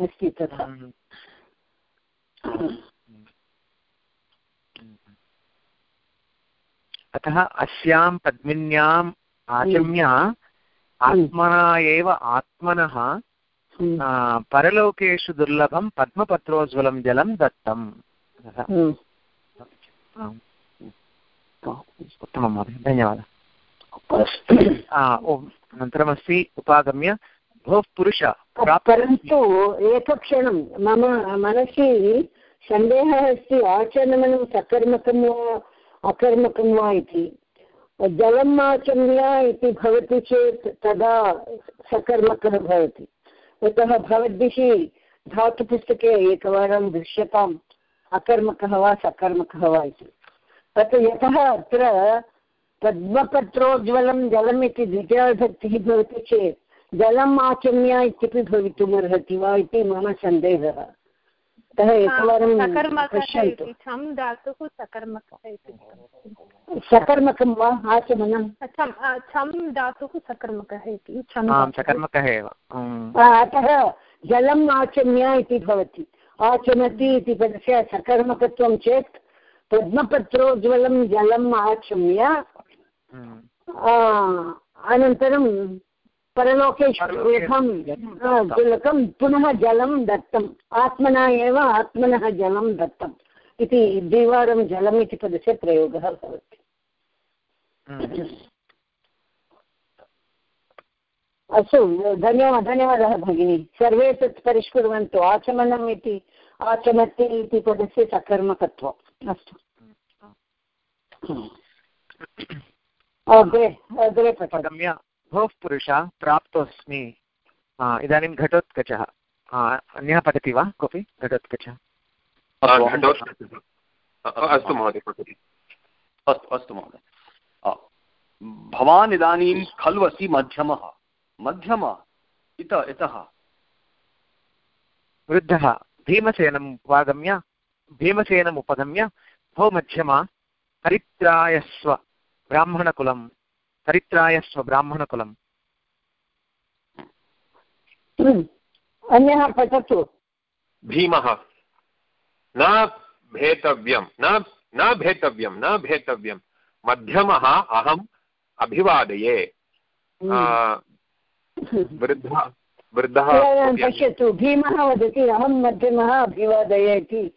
अस्ति तथा। अतः अस्यां पद्मिन्याम् आचम्य आत्मना एव आत्मनः परलोकेषु दुर्लभं पद्मपत्रोज्वलं जलं दत्तम् उत्तमं महोदय धन्यवादः अनन्तरमस्ति उपागम्य भोः पुरुष परन्तु एकक्षणं मम मनसि सन्देहः अस्ति आचमनं सकर्मकं वा अकर्मकं वा इति जलम् आचम्य इति भवति चेत् तदा सकर्मकः भवति यतः भवद्भिः धातुपुस्तके एकवारं दृश्यताम् अकर्मकः वा सकर्मकः वा इति। तत् यतः अत्र पद्मपत्रोज्ज्वलं जलम् इति द्वितीयाविभक्तिः भवति चेत् जलम् आचम्य इत्यपि भवितुमर्हति वा इति मम सन्देहः। अतः एकवारं पश्यन्तु। सकर्मकं वा आचमनं छं धातुः सकर्मकः इति सकर्मकः एव। अतः जलम् आचम्य इति भवति। आचमति इति पदस्य सकर्मकत्वं चेत् पद्मपत्रोज्वलं जलम् आचम्य। अनन्तरं परलोकेश्वरं तिलकं पुनः जलं दत्तम्। आत्मना एव आत्मनः जलं दत्तम्। इति द्विवारं जलम् इति पदस्य प्रयोगः भवति। अस्तु धन्यवादः धन्यवादः भगिनी। सर्वे तत् परिष्कुर्वन्तु। आचमनम् इति आचमति इति पदस्य सकर्मकत्वम्। अस्तु। अग्रे अग्रे पठगम्य भोः पुरुष प्राप्तोऽस्मि। इदानीं घटोत्कचः। अन्यः पठति वा? कोऽपि? घटोत्कचः। अस्तु महोदय अस्तु अस्तु महोदय। भवान् इदानीं खलु अस्ति मध्यमः। मध्यम इत इतः वृद्धः भीमसेनम् उपागम्य भीमसेनम् उपगम्य भो मध्यमा परित्रायस्व ब्राह्मणकुलं परित्रायस्व ब्राह्मणकुलम्। अन्यः पठतु। भीमः। न भेतव्यं न न भेतव्यं न भेतव्यं मध्यमः अहम् अभिवादये। वृद्धः वृद्धः पश्यतु भीमः वदति अहं मध्यमः अभिवादये इति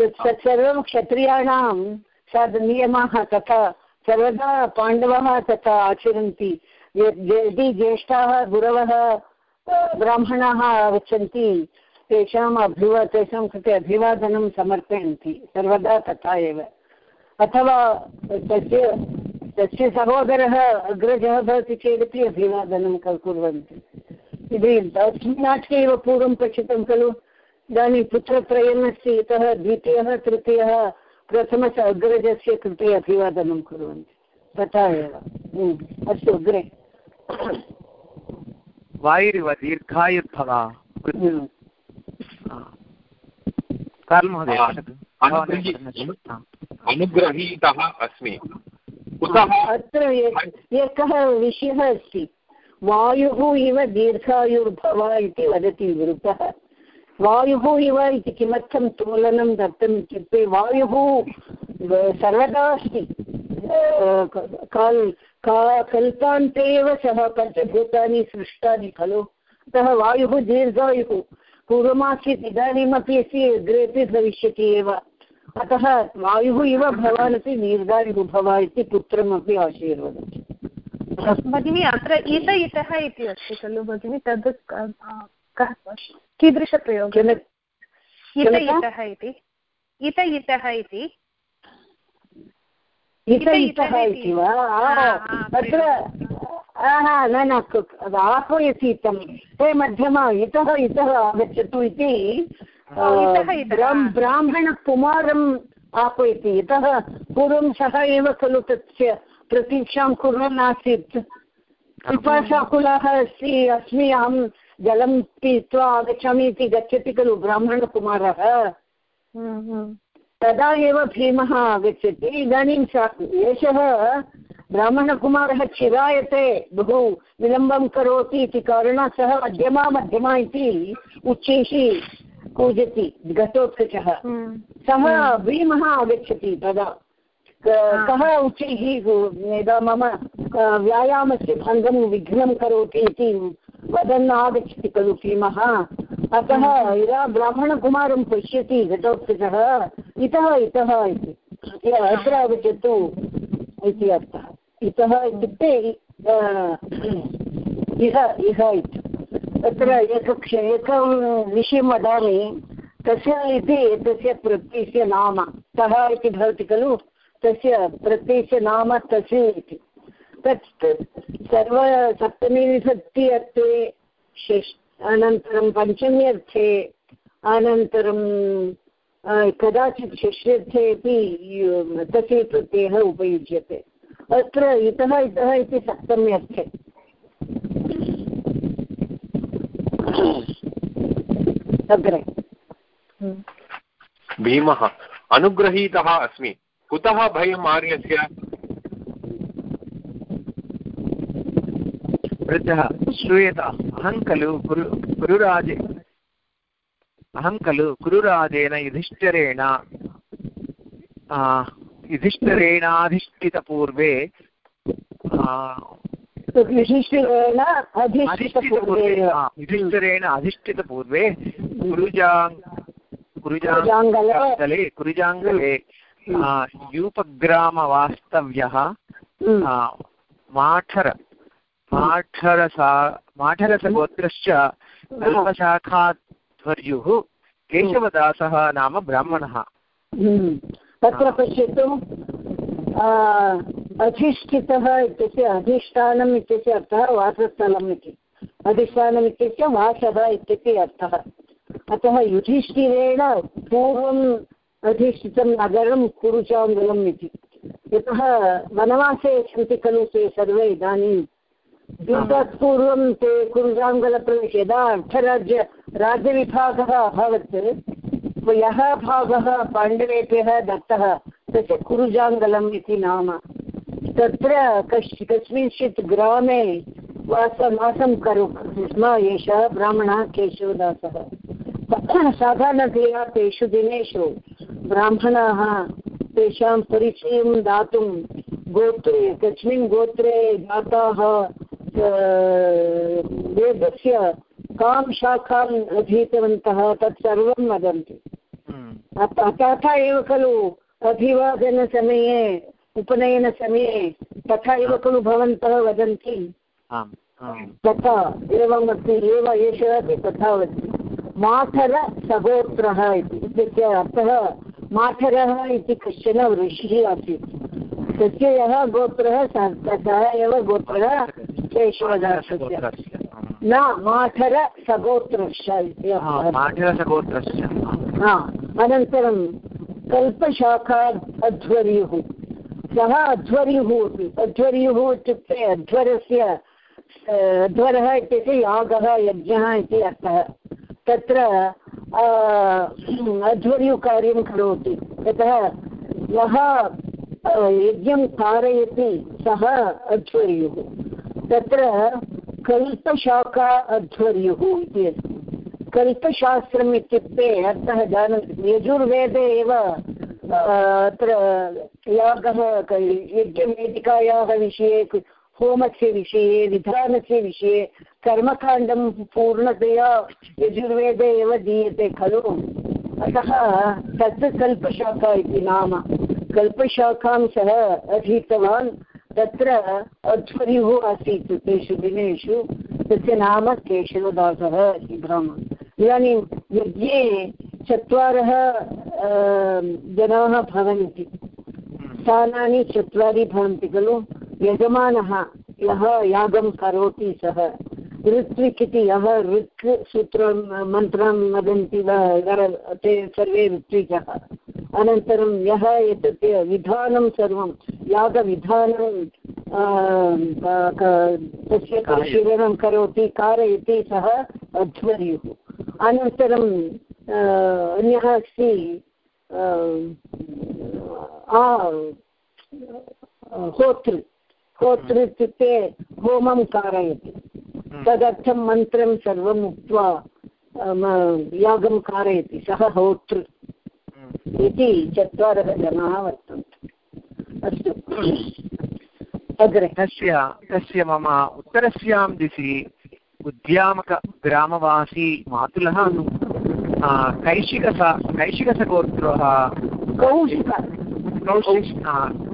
तत् सर्वं क्षत्रियाणां साद् नियमाः तथा सर्वदा पाण्डवाः तथा आचरन्ति। यदि ज्येष्ठाः, गुरवः, ब्राह्मणाः आगच्छन्ति तेषाम् अभिवा, तेषां कृते अभिवादनं समर्पयन्ति। सर्वदा तथा एव। अथवा तस्य तस्य सहोदरः अग्रजः भवति चेदपि अभिवादनं कुर्वन्ति। यदि अस्मिन् नाटके एव पूर्वं पठितं खलु। इदानीं पुत्रत्रयमस्ति, इतः द्वितीयः, तृतीयः प्रथमस्य अग्रजस्य कृते अभिवादनं कुर्वन्ति। तथा एव। अस्तु अग्रे। वायुरिव दीर्घायुर्भवा अनुग्रहीतः अस्मि। अत्र एकः विषयः अस्ति। वायुः इव दीर्घायुर्भव इति वदति वृतः वायुः इव इति किमर्थं तोलनं दत्तम् इत्युक्ते वायुः सर्वदा अस्ति। काल् कल्पान्ते एव सः पञ्चभूतानि सृष्टानि खलु। अतः वायुः दीर्घायुः। पूर्वमासीत् इदानीमपि अस्ति अग्रेपि भविष्यति एव। अतः वायुः इव भवान् अपि दीर्घायुः भव इति पुत्रमपि आशीर्वदति। भगिनी, अत्र इत इतः इति अस्ति खलु, भगिनि, तद् कीदृशप्रयोगः? इत इतः? इति इत? इतः इति इत इतः? इति वा? तत्र न न आह्वयसि तं हे मध्यमा इतः इतः आगच्छतु इति ब्राह्मणकुमारम् आह्वयति। यतः पूर्वं सः एव खलु तस्य प्रतीक्षां कुर्वन् आसीत्। पिपाशाकुलः अस्ति अस्मि अहं जलं पीत्वा आगच्छामि इति गच्छति खलु ब्राह्मणकुमारः। हम्म, हम्म। तदा एव भीमः आगच्छति। इदानीं एषः ब्राह्मणकुमारः चिरायते बहु विलम्बं करोति इति कारणात् सः मध्यमा मध्यमा इति उच्चैः कूजति घटोत्कचः। हम्म। सः भीमः आगच्छति तदा। कः उच्चैः यदा मम व्यायामस्य भङ्गं विघ्नं करोति इति वदन् आगच्छति खलु भीमः अतः यदा ब्राह्मणकुमारं पश्यति घटोत्कचः, इतः इतः इति। अत्र आगच्छतु इति अर्थः। इतः इत्युक्ते इह इह इति। तत्र एकक्ष एकं विषयं वदामि। तस्य इति एतस्य प्रत्ययस्य नाम। कः इति भवति खलु? तस्य प्रत्ययस्य नाम तस्य इति। तत् सर्व सप्तमी अर्थे षष्, अनन्तरं पञ्चमी अर्थे, अनन्तरं कदाचित् षष्ठ्यर्थे अपि तस्य प्रत्ययः उपयुज्यते। अत्र इतः इतः इति सप्तम्यर्थे अग्रे। भीमः, अनुग्रहीतः अस्मि। कुतः भयम् आर्यस्य? वृद्धः श्रूयत अहं खलु गुरु गुरुराजे अहं खलु गुरुराजेन युधिष्ठिरेण युधिष्ठिरेणाधिष्ठितपूर्वे युधिष्ठिरेण अधिष्ठितपूर्वे। गुरुजाङ् गुरुजाङ्गले गुरुजाङ्गले यूपग्रामवास्तव्यः माठर माठरसा माठरसगोत्रश्च कल्पशाखाध्वर्युः केशवदासः नाम ब्राह्मणः। तत्र पश्यतु अधिष्ठितः इत्यस्य अधिष्ठानम् इत्यस्य अर्थः वासस्थलम् इति। अधिष्ठानम् इत्यस्य वासः इत्यपि अर्थः। अतः युधिष्ठिरेण पूर्वम् अधिष्ठितं नगरं कुरुचाङ्गलम् इति। यतः वनवासे सन्ति खलु ते सर्वे इदानीं। युद्धात् पूर्वं ते कुरुजाङ्गलप्रदेशे यदा अर्थराज्य राज्यविभागः अभवत्। यः भागः पाण्डवेभ्यः दत्तः, तस्य कुरुजाङ्गलम् इति नाम। तत्र कश् कस्मिंश्चित् ग्रामे वासं करोति स्म एषः ब्राह्मणः केशवदासः। साधारणतया तेषु दिनेषु ब्राह्मणाः तेषां परिचयं दातुं गोत्रे, कस्मिन् गोत्रे जाताः वेदस्य कां शाखाम् अधीतवन्तः तत् सर्वं वदन्ति। हम्म। तथा एव खलु अभिवादनसमये उपनयनसमये तथा एव खलु भवन्तः वदन्ति। तथा एवमस्ति एव एषः अपि तथा वदति। माठरसहोत्रः इति इत्यस्य अर्थः माठरः इति कश्चन ऋषिः आसीत्। तस्य यः गोत्रः सः एव गोत्रः केशवदासस्य न माठरसगोत्रश्च इति अनन्तरं कल्पशाखा अध्वर्युः सः अध्वर्युः अपि अध्वर्युः इत्युक्ते अध्वरस्य अध्वरः इत्युक्ते यागः यज्ञः इति अर्थः। तत्र अध्वर्युकार्यं करोति। यतः यः यज्ञं कारयति सः अध्वर्युः। तत्र कल्पशाखा अध्वर्युः इति अस्ति। कल्पशास्त्रम् इत्युक्ते अर्थः जानन्ति यजुर्वेदे एव अत्र यागः यज्ञवेदिकायाः विषये होमस्य विषये, विधानस्य विषये, कर्मकाण्डं पूर्णतया यजुर्वेदे एव दीयते खलु। अतः तत् कल्पशाखा इति नाम। कल्पशाखां सः अधीतवान् तत्र अध्वर्युः आसीत् तेषु दिनेषु, तस्य नाम केशवदासः इति ब्राह्मणः। इदानीं यज्ञे चत्वारः जनाः भवन्ति। स्थानानि चत्वारि भवन्ति खलु। यजमानः यः यागं करोति सः। ऋत्विक् इति यः ऋक् सूत्रं, मन्त्रं वदन्ति वा? ते सर्वे ऋत्विकः। अनन्तरं यः एतत् विधानं सर्वं यागविधानं तस्य परिशीलनं करोति कारयति सः अध्वर्युः। अनन्तरं अन्यः अस्ति होतृ होतृ इत्युक्ते होमं कारयति। तदर्थं मन्त्रं सर्वम् उक्त्वा यागं कारयति। सः होतृ इति चत्वारः जनाः वर्तन्ते। अस्तु। अग्रे। तस्य तस्य मम उत्तरस्यां दिशि उद्यामकग्रामवासी मातुलः आ, कैशिकस कैशिकसगोत्रोः। कौशिक।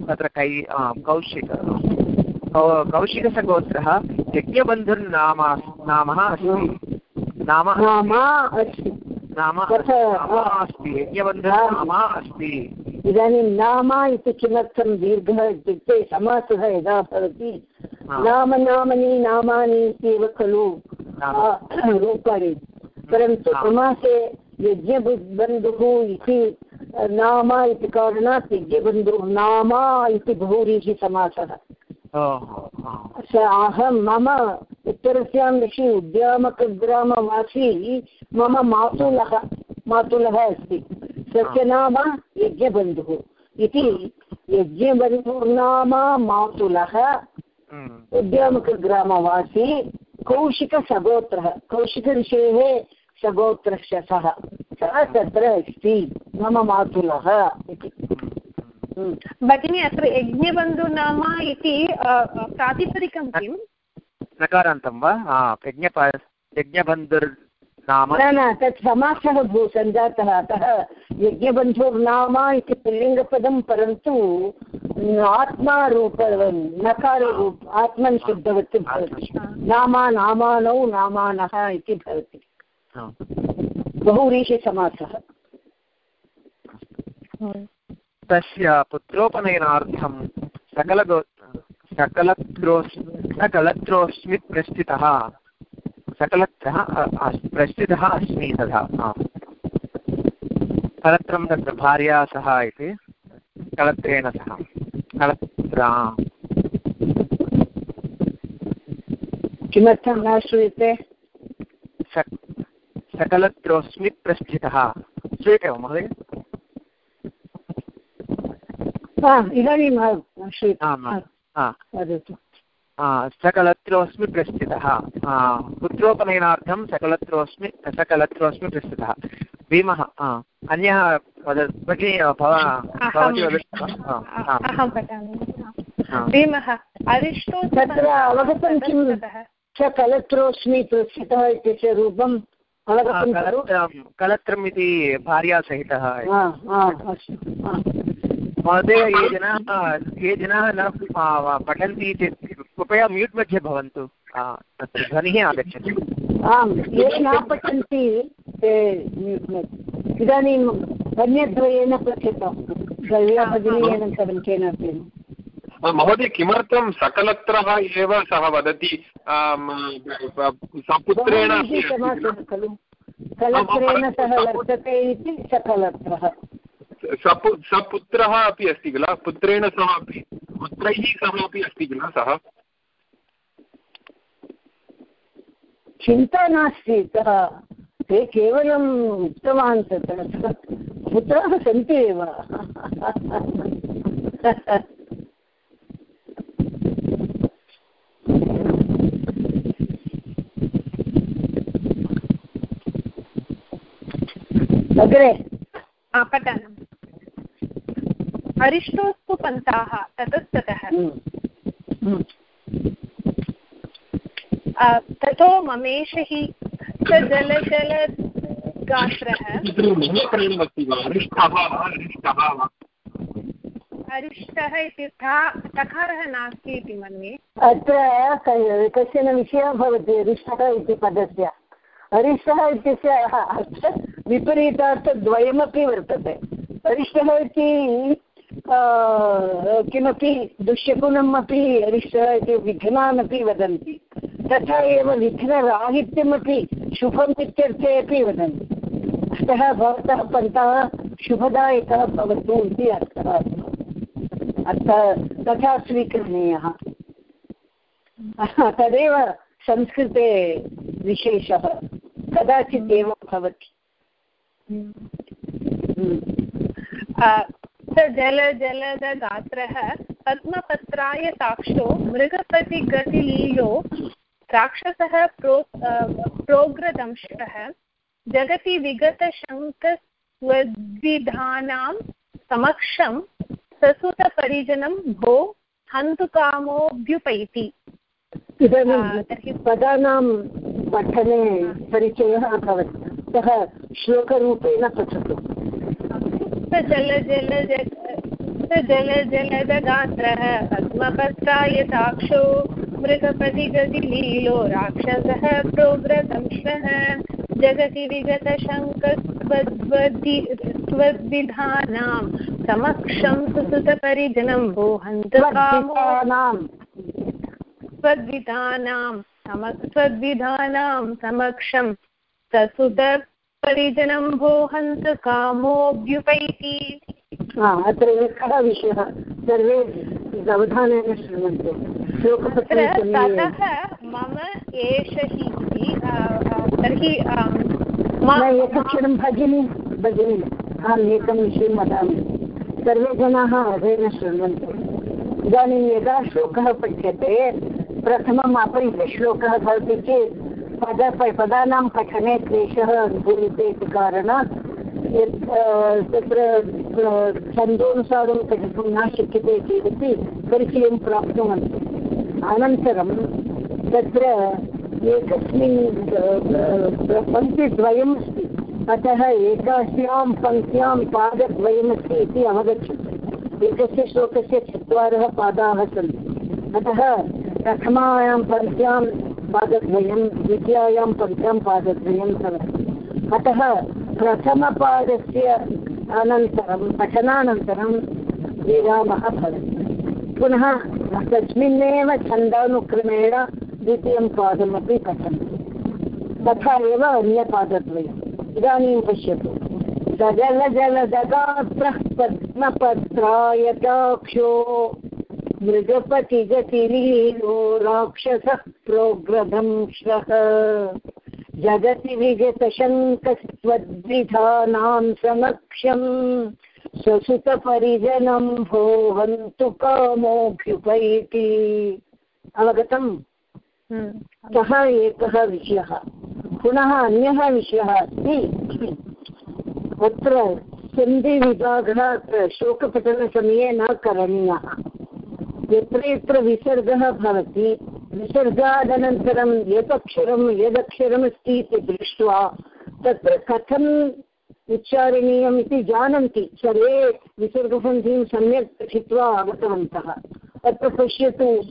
तत्र कै कौशिक। कौशिकसगोत्रः यज्ञबन्धुर्नाम नामः अस्ति। नाम नाम अस्ति नाम अस्ति। इदानीं नाम इति किमर्थं दीर्घः इत्युक्ते समासः यदा भवति नाम नामनि नामानि इत्येव खलु रूपाणि परन्तु समासे यज्ञबन्धुः इति नाम इति कारणात् यज्ञबन्धुः नाम इति बहुव्रीहि समासः। अहं मम उत्तरस्यां दिशि उद्यामकग्रामवासी मम मातुलः मातुलः अस्ति। तस्य नाम यज्ञबन्धुः। इति यज्ञबन्धुर्नाम मातुलः हम्म। उद्यामकग्रामवासी कौशिकसगोत्रः। कौशिकऋषेः सगोत्रस्य सः सः तत्र अस्ति मम मातुलः इति। हम्म। भगिनी अत्र यज्ञबन्धुनाम इति प्रातिपदिकं किम्? नकारान्तं वा? हा यज्ञप यज्ञबन्धुर्नाम न न तत् समासः भू सञ्जातः अतः यज्ञबन्धुर्नाम इति पुल्लिङ्गपदं परन्तु आत्मारूप नकाररूप आत्मन् शुद्धवत् भवति। नाम नामानौ नामानः इति भवति। बहुव्रीहिसमासः तस्य पुत्रोपनयनार्थं सकलगो सकलत्रोस् सकलत्रोऽस्मि प्रस्थितः। सकलत्रः प्रस्थितः अस्मि तथा। कलत्रं तत्र भार्या सह इति कलत्रेण सह। कलत्रा किमर्थं न श्रूयते? सक सकलत्रोऽस्मि प्रस्थितः। श्रूयते वा महोदय? हा इदानीं हा, हा, हा वदतु आ, सकलत्रोऽस्मि प्रस्थितः। आ, पुत्रोपनयनार्थं सकलत्रोऽस्मि सकलत्रोऽस्मि प्रस्थितः। भीमः अन्यः वद भगिनी भवती वदतु। अहं पठामि। भीमः अरिष्टो तत्र अवगतं किम्? स कलत्रोऽस्मि प्रस्थितः इत्यस्य रूपम् अवगतं कलत्रम् इति भार्यासहितः हा, हा, हा। महोदय ये जनाः ये जनाः न पठन्ति चेत् कृपया म्यूट् मध्ये भवन्तु। तत्र ध्वनिः आगच्छति। आम् ये न पठन्ति ते म्यूट् मध्ये। इदानीम् अन्यद्वयेन पठ्यतां अनन्तरं केनापि महोदय किमर्थं सकलत्रः एव सः वदति? सपुत्रेण खलु। कलत्रेण सह वर्तते इति सकलत्रः। सपु सपुत्रः अपि अस्ति किल? पुत्रेण सह अपि पुत्रैः सह अपि अस्ति किल सः? चिन्ता नास्ति सः ते केवलम् उक्तवान् तत्र पुत्राः सन्ति एव। अग्रे। पठामि। अरिष्टोस्तु पन्थाः ततस्ततः ततो ममेश हि स जलजल गात्रः अरिष्टः इत्युक्तः तकारः नास्ति इति मन्ये। अत्र कश्चन विषयः भवति अरिष्टः इति पदस्य। अरिष्टः इत्यस्य अर्थः विपरीतार्थद्वयमपि वर्तते। अरिष्टः इति किमपि दुष्यगुणम् अपि इति विघ्नान् अपि वदन्ति। तथा एव विघ्नराहित्यमपि शुभम् इत्यर्थे अपि वदन्ति। अतः भवतः पन्तः शुभदायकः भवतु इति अर्थः अर्थः तथा स्वीकरणीयः। तदेव संस्कृते विशेषः। कदाचित् एव भवति। जल जलदगात्रः पद्मपत्राय साक्षो मृगपतिगतिलीलो राक्षसः प्रो प्रोग्रदंशः जगति विगतशङ्कस्वद्विधानां समक्षं ससुतपरिजनं भो हन्तुकामोऽभ्युपैति। इदानीं पदानां पठने परिचयः अभवत्। सः श्लोकरूपेण पठतु। जल जल जल जलदगात्रः पद्मपत्राय साक्षो मृगपतिगतिलीलो राक्षसः प्रोग्रदंशः जगति विगतशङ्कस्वद्विधानां समक्षं सुसुतपरिजनं भोहन्तकामोनां स्वद्विधानां स्वद्विधानां समक्षं ससुतपरिजनं भोहन्तकामोऽभ्युपैति अत्र एकः विषयः। सर्वे अवधानेन शृण्वन्ति ततः मम एष हि तर्हि एकक्षणं भगिनी भगिनी अहम् एकं विषयं वदामि। सर्वे जनाः अधेन शृण्वन्ति इदानीं यदा श्लोकः पठ्यते प्रथमम् अपि श्लोकः भवति चेत् पद पदानां पठने क्लेशः अनुभूयते इति कारणात् यत् तत्र छन्दोनुसारं पठितुं न शक्यते चेदपि परिचयं प्राप्नुवन्ति अनन्तरं तत्र एकस्मिन् पङ्क्तिद्वयम् अस्ति अतः एकास्यां पङ्क्त्यां पादद्वयमस्ति इति अवगच्छति एकस्य श्लोकस्य चत्वारः पादाः सन्ति अतः प्रथमायां पङ्क्त्यां पादद्वयं द्वितीयायां पङ्क्त्यां पादद्वयं भवति अतः प्रथमपादस्य अनन्तरं, पठनानन्तरं विरामः भवति। पुनः तस्मिन्नेव छन्दानुक्रमेण द्वितीयं पादमपि पठन्ति। तथा एव अन्यपादद्वयम्। इदानीं पश्यतु। सजलजलदगात्रः पद्मपत्रायताक्षो मृगपतिगतिलीलो राक्षसः प्रोग्रधंश्रः जगति विगतशङ्कस्त्वद्विधानां समक्षम् स्वसुतपरिजनं भोवन्तु कामोऽभ्युपैति। अवगतम्? सः एकः विषयः? पुनः अन्यः विषयः अस्ति। अत्र सन्धिविभागः अत्र श्लोकपठनसमये न करणीयः। यत्र यत्र विसर्गः भवति। विसर्गादनन्तरं यदक्षरं, यदक्षरमस्ति इति दृष्ट्वा तत्र कथम् उच्चारणीयम् इति जानन्ति। सर्वे विसर्गसन्धिं सम्यक् पठित्वा आगतवन्तः। अत्र पश्यतु,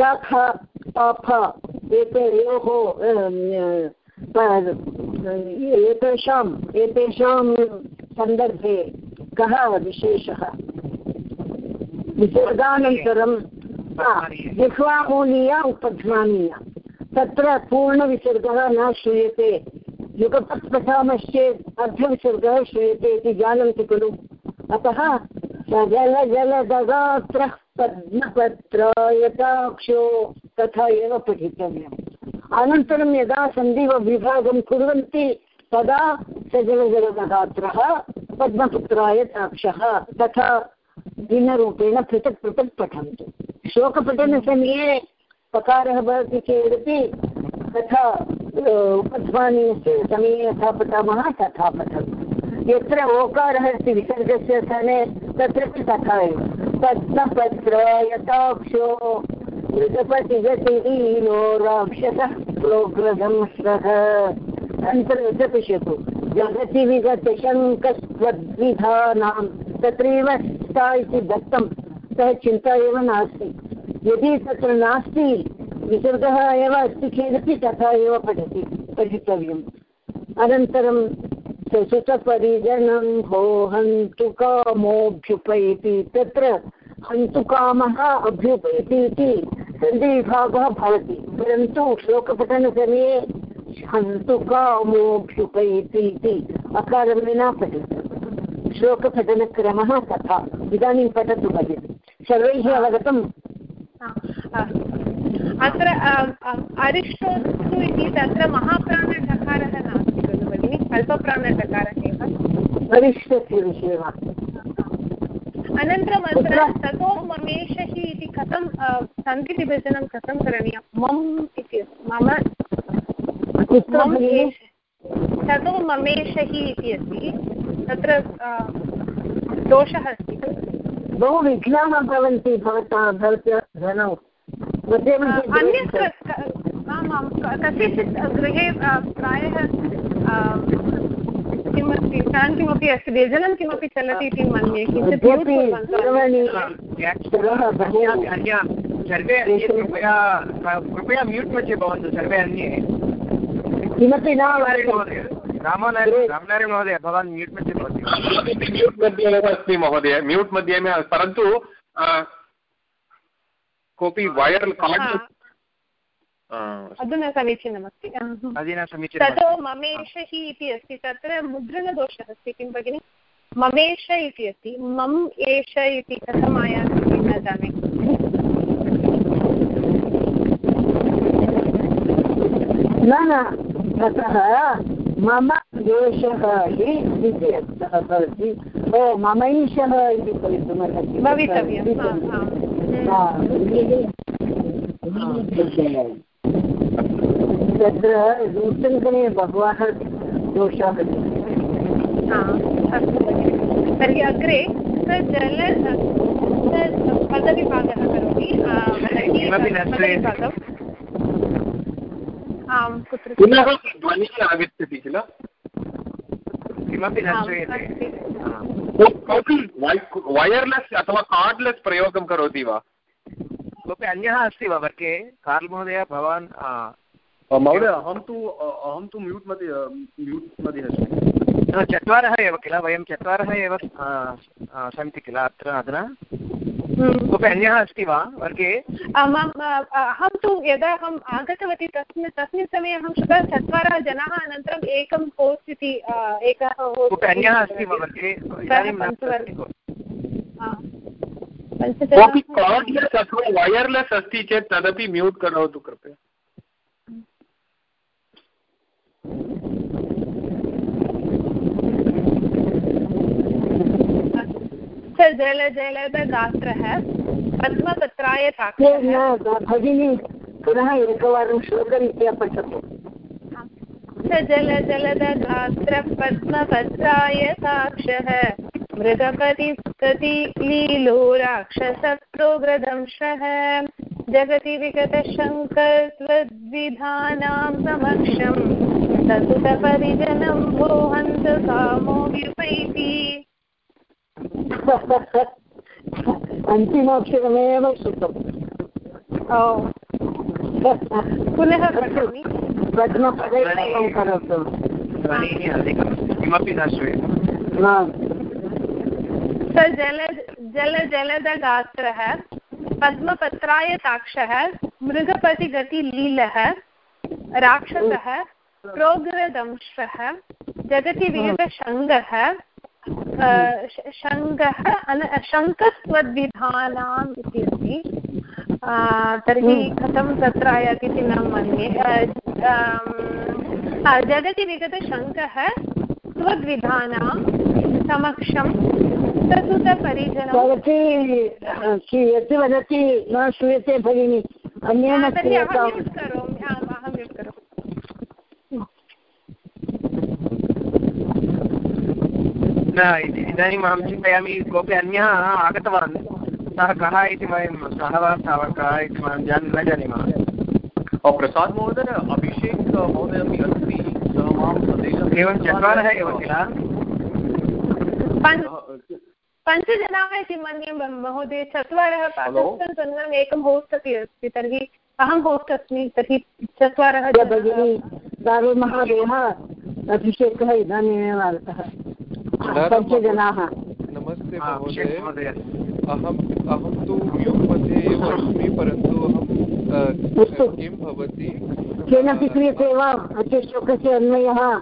काख, पाफ एतयोः एतेषाम्, एतेषां सन्दर्भे कः विशेषः? विसर्गानन्तरं जिह्वामूलीया उपध्मानीया। तत्र पूर्णविसर्गः न श्रूयते। युगपत् पठामश्चेत् अर्धविसर्गः श्रूयते इति जानन्ति खलु। अतः सजलजलदगात्रः पद्मपत्रायताक्षो तथा एव पठितव्यम्। अनन्तरं यदा सन्धिविभागं कुर्वन्ति, तदा सजलजलदगात्रः पद्मपुत्रायताक्षः तथा भिन्नरूपेण पृथक् पृथक् पठन्तु। श्लोकपठनसमये पकारः भवति चेदपि तथा उपध्मानीयस्य समये यथा पठामः, तथा पठन्तु। यत्र ओकारः अस्ति विसर्गस्य स्थाने, तत्रापि तथा एव। पद्मपत्र यथाक्षो मृतपतिगतिहीनो राक्षसः प्रोग्रदंशः अनन्तरं पश्यतु जगति विगतशङ्कस्त्वद्विधानां तत्रैव सा इति दत्तं। सः चिन्ता एव नास्ति। यदि तत्र नास्ति विसर्गः एव अस्ति चेदपि तथा एव पठति, पठितव्यम्। अनन्तरं सुतपरिजनं भो हन्तु कामोऽभ्युपैति, तत्र हन्तु कामः अभ्युपैति इति सन्धिविभागः भवति। परन्तु श्लोकपठनसमये हन्तु कामोऽभ्युपैति इति अकारं विना पठति श्लोकपठनक्रमः तथा। इदानीं पठतु भगिनि। सर्वैः अवगतम्। अत्र अरिष्टोत्सु इति तत्र महाप्राणढकारः नास्ति खलु भगिनि। अल्पप्राणढकारः एव। अरिष्टस्य विषये वा? अनन्तरम् अत्र ततो ममेशः इति कथं सन्धिविभजनं कथं करणीयं मम् इति। मम ततो ममेशः इति अस्ति। तत्र दोषः अस्ति बहु विघ्नाः भवन्ति भवता भवत्याः धनौ। अन्यत्र आमां कस्यचित् गृहे प्रायः किमस्ति फेन् किमपि अस्ति व्यजनं किमपि चलति इति मन्ये किञ्चित् अन्या सर्वे कृपया कृपया म्यूट् मध्ये भवन्तु सर्वे अन्ये। किमपि न रामनारायण रामनारायण महोदय भवान् म्यूट् मध्ये भवति म्यूट् मध्ये एव अस्मि महोदय म्यूट् मध्ये परन्तु कोऽपि वयर् कार्ड् अधुना समीचीनमस्ति ततो ममेशः इति अस्ति तत्र मुद्रणदोषः अस्ति किं भगिनि ममेश इति अस्ति मम् एष इति कथम् आयाति न जाने न न ततः मम देशः हि द्वितीयः भवति। ओ ममैषः इति भवितुमर्हति भवितव्यं। तत्र नूतनतने बहवः दोषाः अस्तु तर्हि अग्रे जल पदविभागः करोति। आं कुत्र पुनः ध्वनिः आगच्छति किल? किमपि न श्रूयते। कोऽपि वयर्लेस् अथवा कार्ड्लेस् प्रयोगं करोति वा? कोऽपि अन्यः अस्ति वा वर्गे? कार्ल् महोदय भवान् महोदय अहं तु अहं तु म्यूट् मध्ये म्यूट् मध्ये अस्मि। चत्वारः एव किल? वयं चत्वारः एव सन्ति किल अत्र अधुना? कोऽपि अन्यः अस्ति वा वर्गे अहं तु यदा अहम् आगतवती तस्मिन् तस्मिन् समये अहं श्रुतः चत्वारः जनाः अनन्तरं एकं होस्ट् इति एकः कोऽपि अन्यः अस्ति वा वर्गे कोऽपि कार्ड्लेस् अथवा वयर्लेस् अस्ति चेत् तदपि म्यूट् करोतु कृपया। जल जलदगात्रः पद्मपत्राय भगिनी पुनः एकवारं श्लोकरीत्या पठतु स जल साक्षः मृगपतिस्तति लीलो जगति विगतशङ्कर्त्वद्विधानां समक्षम् सतुतपरिजनं भोहन्त कामो व्युपैति अन्तिमाक्षरमेव श्रुतम् ओ। पुनः पठामि। करोतु। किमपि न श्रूयते। जल जल जलदगात्रः पद्मपत्राय ताक्षः मृगपतिगतिलीलः राक्षसः प्रोग्रदंशः जगति विगतशङ्गः शङ्गः शङ्कस्त्वद्विधानाम् इति अस्ति। तर्हि कथं तत्र आयाति इति न मन्ये। जगति विगतशङ्कः त्वद्विधानां समक्षं भवती यत् वदति न श्रूयते भगिनि अन्येन करोमि आम् अहं म्यूट् करोमि न इति- इदानीम् अहं चिन्तयामि कोऽपि अन्यः आगतवान् सः कः इति वयं सः वा सः वा कः इति वयं जान् न जानीमः प्रसाद् महोदय अभिषेक् महोदय अपि अस्ति सः माँ एवं चत्वारः एव किल पञ्चजनाः इति मन्ये महोदय चत्वारः? पाठस्थानं एकं होस्ट् अपि अस्ति तर्हि अहं होस्ट् अस्मि तर्हि चत्वारः भगिनी दारुमहोदयः अभिषेकः इदानीमेव आगतः पञ्चजनाः नमस्ते हा, महोदय। अहम् अहं तु म्यूट् मध्ये एव अस्मि परन्तु अहं किं भवति? केनापि क्रियते वा? अस्य श्लोकस्य अन्वयः?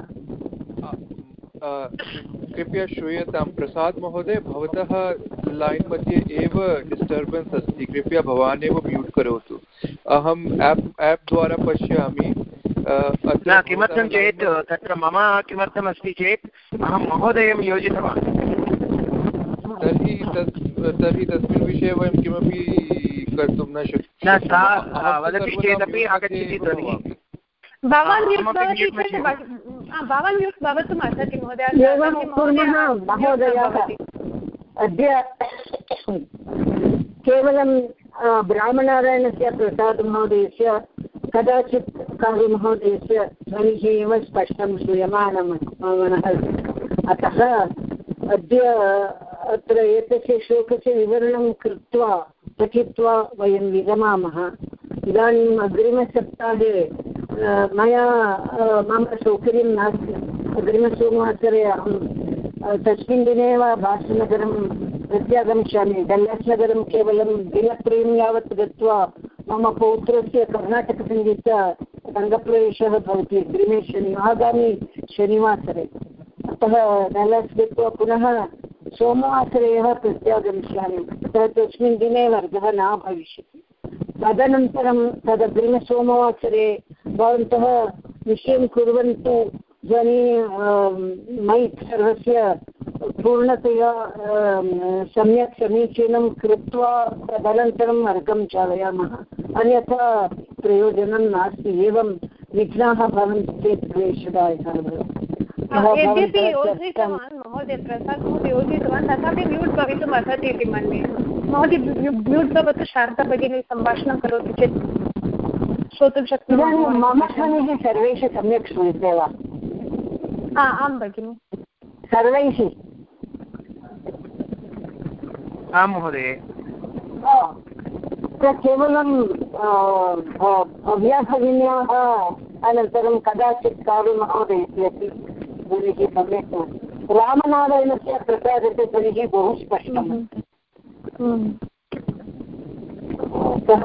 कृपया श्रूयतां। प्रसाद् महोदय भवतः लैन् मध्ये एव डिस्टर्बेन्स् अस्ति। कृपया भवान् एव म्यूट् करोतु। अहम् एप् एप् द्वारा पश्यामि। न किमर्थं चेत् तत्र मम किमर्थमस्ति चेत् अहं महोदयं योजितवान्। तर्हि तस् तर्हि तस्मिन् विषये वयं किमपि कर्तुं न न शक्नुमः। सा वदति चेदपि आगच्छति ध्वनिः भवान् म्यूट् भवति चेत् भवान् म्यूट् भवितुम् अर्हति महोदय। अद्य केवलं ब्राह्मणारायणस्य प्रसादमहोदयस्य कदाचित् कार्यमहोदयस्य ध्वनिः एव स्पष्टं श्रूयमाणं मनः अतः अद्य अत्र एतस्य श्लोकस्य विवरणं कृत्वा, पठित्वा वयं विरमामः। इदानीम् अग्रिमसप्ताहे मया मम सौकर्यं नास्ति। अग्रिमसोमवासरे अहं तस्मिन् दिने एव भासनगरं प्रत्यागमिष्यामि। डल्लास् नगरं केवलं दिनत्रयं यावत् गत्वा मम पौत्रस्य कर्णाटकसङ्गीत रङ्गप्रवेशः भवति अग्रिमे शनि, आगामि शनिवासरे। अतः डल्लास् गत्वा पुनः सोमवासरे एव प्रत्यागमिष्यामि। अतः तस्मिन् दिने वर्गः न भविष्यति। तदनन्तरं तदग्रिमसोमवासरे भवन्तः निश्चयं कुर्वन्तु ध्वनि मैक् सर्वस्य पूर्णतया अं, सम्यक् समीचीनं कृत्वा तदनन्तरं वर्गं चालयामः। अन्यथा प्रयोजनं नास्ति एवं विघ्नाः भवन्ति चेत् क्लेशदायकः भवति। यद्यपि योजितवान् महोदय प्रसाद् महोदय योजितवान् तथापि म्यूट् भवितुम् अर्हति इति मन्ये। महोदय म्यूट् भवतु शारदा भगिनी सम्भाषणं करोति चेत् श्रोतुं इदानीं मम ध्वनिः सर्वेषु सम्यक् श्रूयते वा? हा आं भगिनि। सर्वैः। आं महोदय। तत्र केवलं भव्याभगिन्याः अनन्तरं कदाचित् काव्यमहोदयस्य अपि ध्वनिः सम्यक् रामनारायणस्य प्रसादस्य ध्वनिः बहु स्पष्टम्। हम्म। सः